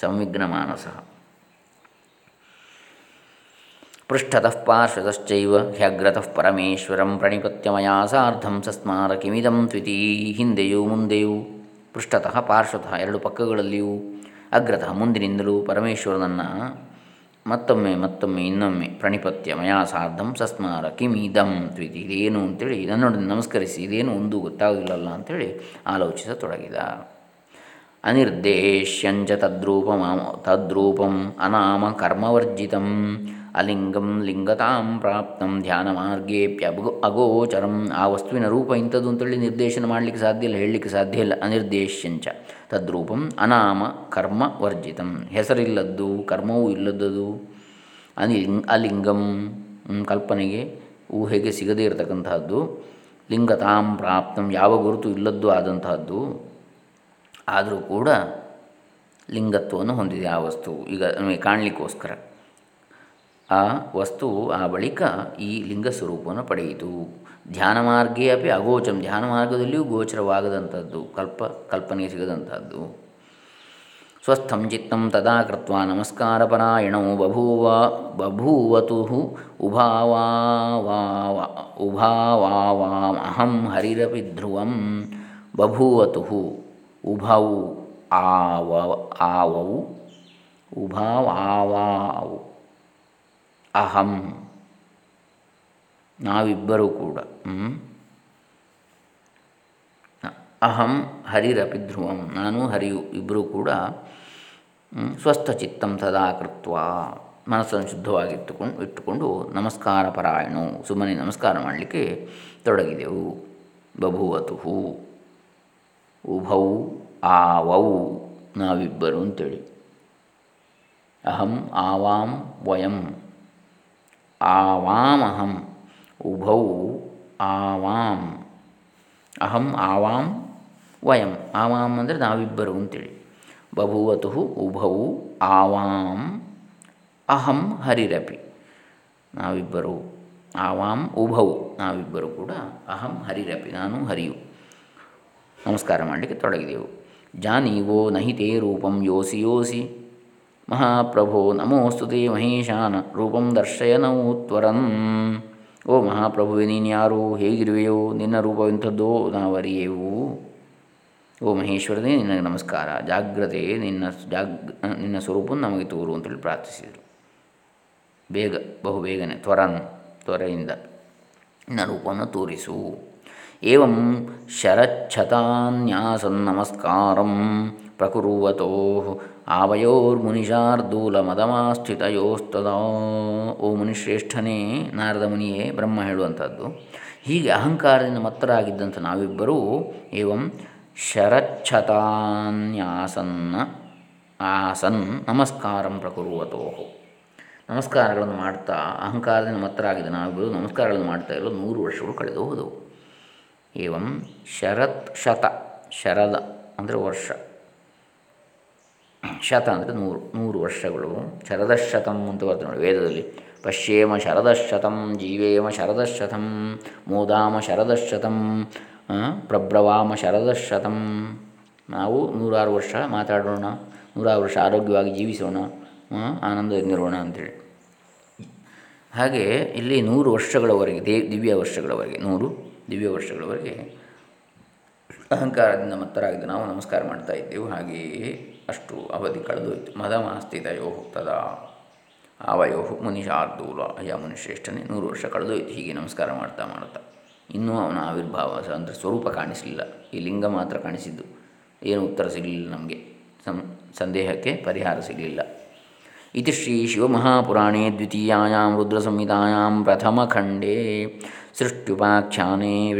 ಸಂವಿಘ್ನ ಮಾನಸ. ಪೃಷ್ಠತಃ ಪಾರ್ಶ್ವತಶ್ಚೈವ ಹ್ಯಗ್ರತಃ ಪರಮೇಶ್ವರಂ ಪ್ರಣಿಪತ್ಯ ಸಾರ್ಧಂ ಸಸ್ಮಾರ ಕಿಮಿದಂ ತ್ವಿತೀ ಹಿಂದೆಯೂ ಮುಂದೆಯೂ ಪೃಷ್ಠತಃ ಪಾರ್ಶ್ವತಃ ಎರಡು ಪಕ್ಕಗಳಲ್ಲಿಯೂ ಅಗ್ರತಃ ಮುಂದಿನಿಂದಲೂ ಪರಮೇಶ್ವರನನ್ನು ಮತ್ತೊಮ್ಮೆ ಮತ್ತೊಮ್ಮೆ ಇನ್ನೊಮ್ಮೆ ಪ್ರಣಿಪತ್ಯ ಮಯಾ ಸಾರ್ಧಂ ಸಸ್ಮಾರ ಕಿಮಿದಂ ತ್ವಿತಿ ಇದೇನು ಅಂತೇಳಿ ನನ್ನೊಡನೆ ನಮಸ್ಕರಿಸಿ ಇದೇನು ಒಂದು ಗೊತ್ತಾಗೋದಿಲ್ಲಲ್ಲ ಅಂಥೇಳಿ ಆಲೋಚಿಸತೊಡಗಿದ ಅನಿರ್ದೇಶ್ಯಂಚ ತದ್ರೂಪ ತದ್ರೂಪಂ ಅನಾಮ ಕರ್ಮವರ್ಜಿತಂ ಅಲಿಂಗಂ ಲಿಂಗತಾಂ ಪ್ರಾಪ್ತಂ ಧ್ಯಾನ ಮಾರ್ಗೇಪ್ಯಗೋ ಅಗೋಚರಂ. ಆ ವಸ್ತುವಿನ ರೂಪ ಇಂಥದ್ದು ಅಂತೇಳಿ ನಿರ್ದೇಶನ ಮಾಡಲಿಕ್ಕೆ ಸಾಧ್ಯ ಇಲ್ಲ, ಹೇಳಲಿಕ್ಕೆ ಸಾಧ್ಯ ಇಲ್ಲ. ಅನಿರ್ದೇಶ್ಯಂಚ. ತದ್ರೂಪಂ ಅನಾಮ ಕರ್ಮ ವರ್ಜಿತಂ. ಹೆಸರಿಲ್ಲದ್ದು, ಕರ್ಮವೂ ಇಲ್ಲದ್ದು ಅನಿ ಅಲಿಂಗಂ ಕಲ್ಪನೆಗೆ ಊಹೆಗೆ ಸಿಗದೇ ಇರತಕ್ಕಂತಹದ್ದು. ಲಿಂಗತಾಂ ಪ್ರಾಪ್ತಂ, ಯಾವ ಗುರುತು ಇಲ್ಲದ್ದು ಆದಂತಹದ್ದು. ಆದರೂ ಕೂಡ ಲಿಂಗತ್ವವನ್ನು ಹೊಂದಿದೆ ಆ ವಸ್ತು. ಈಗ ಕಾಣಲಿಕ್ಕೋಸ್ಕರ. ಆ ವಸ್ತು ಆ ಬಳಿಕ ಈ ಲಿಂಗ ಸ್ವರೂಪವನ್ನು ಪಡೆಯಿತು. ಧ್ಯಾನ ಮಾರ್ಗೇ ಅಪಿ ಅಗೋಚಂ. ಧ್ಯಾನ ಮಾರ್ಗದಲ್ಲಿಯೂ ಗೋಚರವಾಗದಂಥದ್ದು, ಕಲ್ಪ, ಕಲ್ಪನೆಗೆ ಸಿಗದಂಥದ್ದು. ಸ್ವಸ್ಥಂ ಚಿತ್ತಂ ತದಾ ಕೃತ್ವ ನಮಸ್ಕಾರಪರಾಯಣೋ ಬಭೂವ, ಬಭೂವತು ಉಭಾವಾವಾ ಉಭಾವಾವಾಂ ಅಹಂ ಹರಿರಪಿ ಧ್ರುವಂ ಬಭೂವತು ಉಭೌ, ಆವ ಆವವು ಉಭಾವ್, ಆವಾವು. ಅಹಂ. ನಾವಿಬ್ಬರೂ ಕೂಡ ಅಹಂ ಹರಿರಪಿ ಧ್ರುವಂ, ನಾನು ಹರಿಯು ಇಬ್ಬರೂ ಕೂಡ ಸ್ವಸ್ಥಚಿತ್ತಂ ಸದಾ ಕೃತ್ವ. ಮನಸ್ಸನ್ನು ಶುದ್ಧವಾಗಿಟ್ಟುಕೊಂಡು, ಇಟ್ಟುಕೊಂಡು ನಮಸ್ಕಾರ ಪರಾಯಣು. ಸುಮ್ಮನೆ ನಮಸ್ಕಾರ ಮಾಡಲಿಕ್ಕೆ ತೊಡಗಿದೆವು. ಬಭುವತು ಉಭೌ, ಆವೌ, ನಾವಿಬ್ಬರು ಅಂತೇಳಿ. ಅಹಂ, ಆವಾಂ, ವಯಂ. ಆವಾಮಹಂ ಉಭೌ ಆವಾಂ ಅಹಂ ಆವಾಂ ವಯಂ ಆವಾಂ ಅಂದರೆ ನಾವಿಬ್ಬರು ಅಂತೇಳಿ। ಬಭೂವತು ಉಭೌ ಆವಾಂ। ಅಹಂ ಹರಿರಪಿ। ನಾವಿಬ್ಬರು ಆವಾಂ, ಉಭೌ ನಾವಿಬ್ಬರು ಕೂಡ ಅಹಂ ಹರಿರಪಿ, ನಾನು ಹರಿಯು। ನಮಸ್ಕಾರ ಮಾಡಲಿಕ್ಕೆ ತೊಡಗಿದೆವು। ಜಾನೀವೋ ನಹಿ ತೇ ರೂಪಂ ಯೋಸಿ ಯೋಸಿ। ಮಹಾಪ್ರಭೋ ನಮೋಸ್ತುತಿ ಮಹೇಶಾನ ರೂಪಂ ದರ್ಶಯನವು ತ್ವರನ್ ಓ ಮಹಾಪ್ರಭುವೆ, ನೀನು ಯಾರು? ಹೇಗಿರುವೆಯೋ? ನಿನ್ನ ರೂಪವೆಂಥದ್ದೋ ನಾವರಿಯೇವು. ಓ ಮಹೇಶ್ವರನೇ ನಿನಗೆ ನಮಸ್ಕಾರ. ಜಾಗ್ರತೆ, ನಿನ್ನ ಜಾಗ್, ನಿನ್ನ ಸ್ವರೂಪವನ್ನು ನಮಗೆ ತೋರು ಅಂತೇಳಿ ಪ್ರಾರ್ಥಿಸಿದರು. ಬೇಗ, ಬಹು ಬೇಗನೆ ತ್ವರನ್ ತ್ವರೆಯಿಂದ ನಿನ್ನ ರೂಪವನ್ನು ತೋರಿಸು. ಏವಂ ಶರಚ್ಛತಾನ್ಯಾಸನ್ ನಮಸ್ಕಾರಂ ಪ್ರಕುರುವತೋ ಮದಮಾಸ್ಥಿತಯೋಸ್ತದ ಓ ಮುನಿಶ್ರೇಷ್ಠನೇ, ನಾರದ ಮುನಿಯೇ, ಬ್ರಹ್ಮ ಹೇಳುವಂಥದ್ದು. ಹೀಗೆ ಅಹಂಕಾರದಿಂದ ಮತ್ತರಾಗಿದ್ದಂಥ ನಾವಿಬ್ಬರೂ ಏವಂ ಶರಚ್ಛತಾನ್ಯಾಸನ್ನ, ಆಸನ್ ನಮಸ್ಕಾರಂ ಪ್ರಕುರುವತೋ ನಮಸ್ಕಾರಗಳನ್ನು ಮಾಡ್ತಾ, ಅಹಂಕಾರದಿಂದ ಮತ್ತರಾಗಿದ್ದ ನಾವಿಬ್ಬರು ನಮಸ್ಕಾರಗಳನ್ನು ಮಾಡ್ತಾ ಇರಲು ನೂರು ವರ್ಷಗಳು ಕಳೆದು ಹೋದವು. ಏವಂ ಶರತ್ ಶತ ಶರದ, ಅಂದರೆ ವರ್ಷ. ಶತ ಅಂದರೆ ನೂರು ನೂರು ವರ್ಷಗಳು. ಶರದಶತಂ ಅಂತ ಬರ್ತದೆ ನೋಡಿ ವೇದದಲ್ಲಿ. ಪಶ್ಯೇಮ ಶರದಶತಂ, ಜೀವೇಮ ಶರದಶತಂ, ಮೋದಾಮ ಶರದಶತಂ ಪ್ರಬ್ರವಾಮ ಶರದಶತಂ. ನಾವು ನೂರಾರು ವರ್ಷ ಮಾತಾಡೋಣ, ನೂರಾರು ವರ್ಷ ಆರೋಗ್ಯವಾಗಿ ಜೀವಿಸೋಣ ಆನಂದದಿಂದಿರೋಣ ಅಂಥೇಳಿ ಹಾಗೆ ಇಲ್ಲಿ ನೂರು ವರ್ಷಗಳವರೆಗೆ, ದೇ, ದಿವ್ಯ ವರ್ಷಗಳವರೆಗೆ, ನೂರು ದಿವ್ಯ ವರ್ಷಗಳವರೆಗೆ ಅಹಂಕಾರದಿಂದ ಮತ್ತರಾಗಿದ್ದು ನಾವು ನಮಸ್ಕಾರ ಮಾಡ್ತಾ ಇದ್ದೆವು. ಹಾಗೆಯೇ ಅಷ್ಟು ಅವಧಿ ಕಳೆದೋಯ್ತು. ಮದಮಾಸ್ತಿತಯೋ ತದಾ ಆವಯೋ ಮುನಿಶಾರ್ದೂಲ. ಅಯ್ಯ ಮುನಿಶ್ರೇಷ್ಠನೇ, ನೂರು ವರ್ಷ ಕಳೆದೋಯ್ತು. ಹೀಗೆ ನಮಸ್ಕಾರ ಮಾಡ್ತಾ ಮಾಡ್ತಾ. ಇನ್ನೂ ಅವನ ಆವಿರ್ಭಾವ ಅಂದರೆ ಸ್ವರೂಪ ಕಾಣಿಸಲಿಲ್ಲ. ಈ ಲಿಂಗ ಮಾತ್ರ ಕಾಣಿಸಿದ್ದು. ಏನು ಉತ್ತರ ಸಿಗಲಿಲ್ಲ ನಮಗೆ. ಸಂ, ಸಂದೇಹಕ್ಕೆ ಪರಿಹಾರ ಸಿಗಲಿಲ್ಲ. ಇತಿ ಶ್ರೀ ಶಿವಮಹಾಪುರಾಣೇ ದ್ವಿತೀಯಾಂ ಪ್ರಥಮ ಪ್ರಥಮಖಂಡೇ ಸೃಷ್ಟ್ಯುಪಾಖ್ಯಾನೆ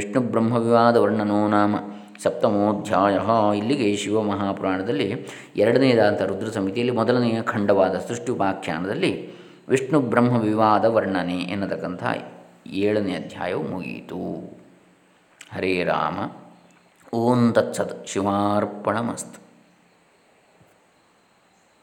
ವರ್ಣನೋ ನಾಮ. ಸಪ್ತಮೋಧ್ಯಾಯ. ಇಲ್ಲಿಗೆ ಶಿವಮಹಾಪುರಾಣದಲ್ಲಿ ಎರಡನೆಯದಾದಂಥ ರುದ್ರ ಸಮಿತಿಯಲ್ಲಿ ಮೊದಲನೆಯ ಖಂಡವಾದ ಸೃಷ್ಟಿ ಉಪಾಖ್ಯಾನದಲ್ಲಿ ವಿಷ್ಣು ಬ್ರಹ್ಮ ವಿವಾದ ವರ್ಣನೆ ಎನ್ನತಕ್ಕಂಥ ಏಳನೇ ಅಧ್ಯಾಯವು ಮುಗಿಯಿತು. ಹರೇ ರಾಮ. ಓಂ ತತ್ಸತ್. ಶಿವಾರ್ಪಣಮಸ್ತ್.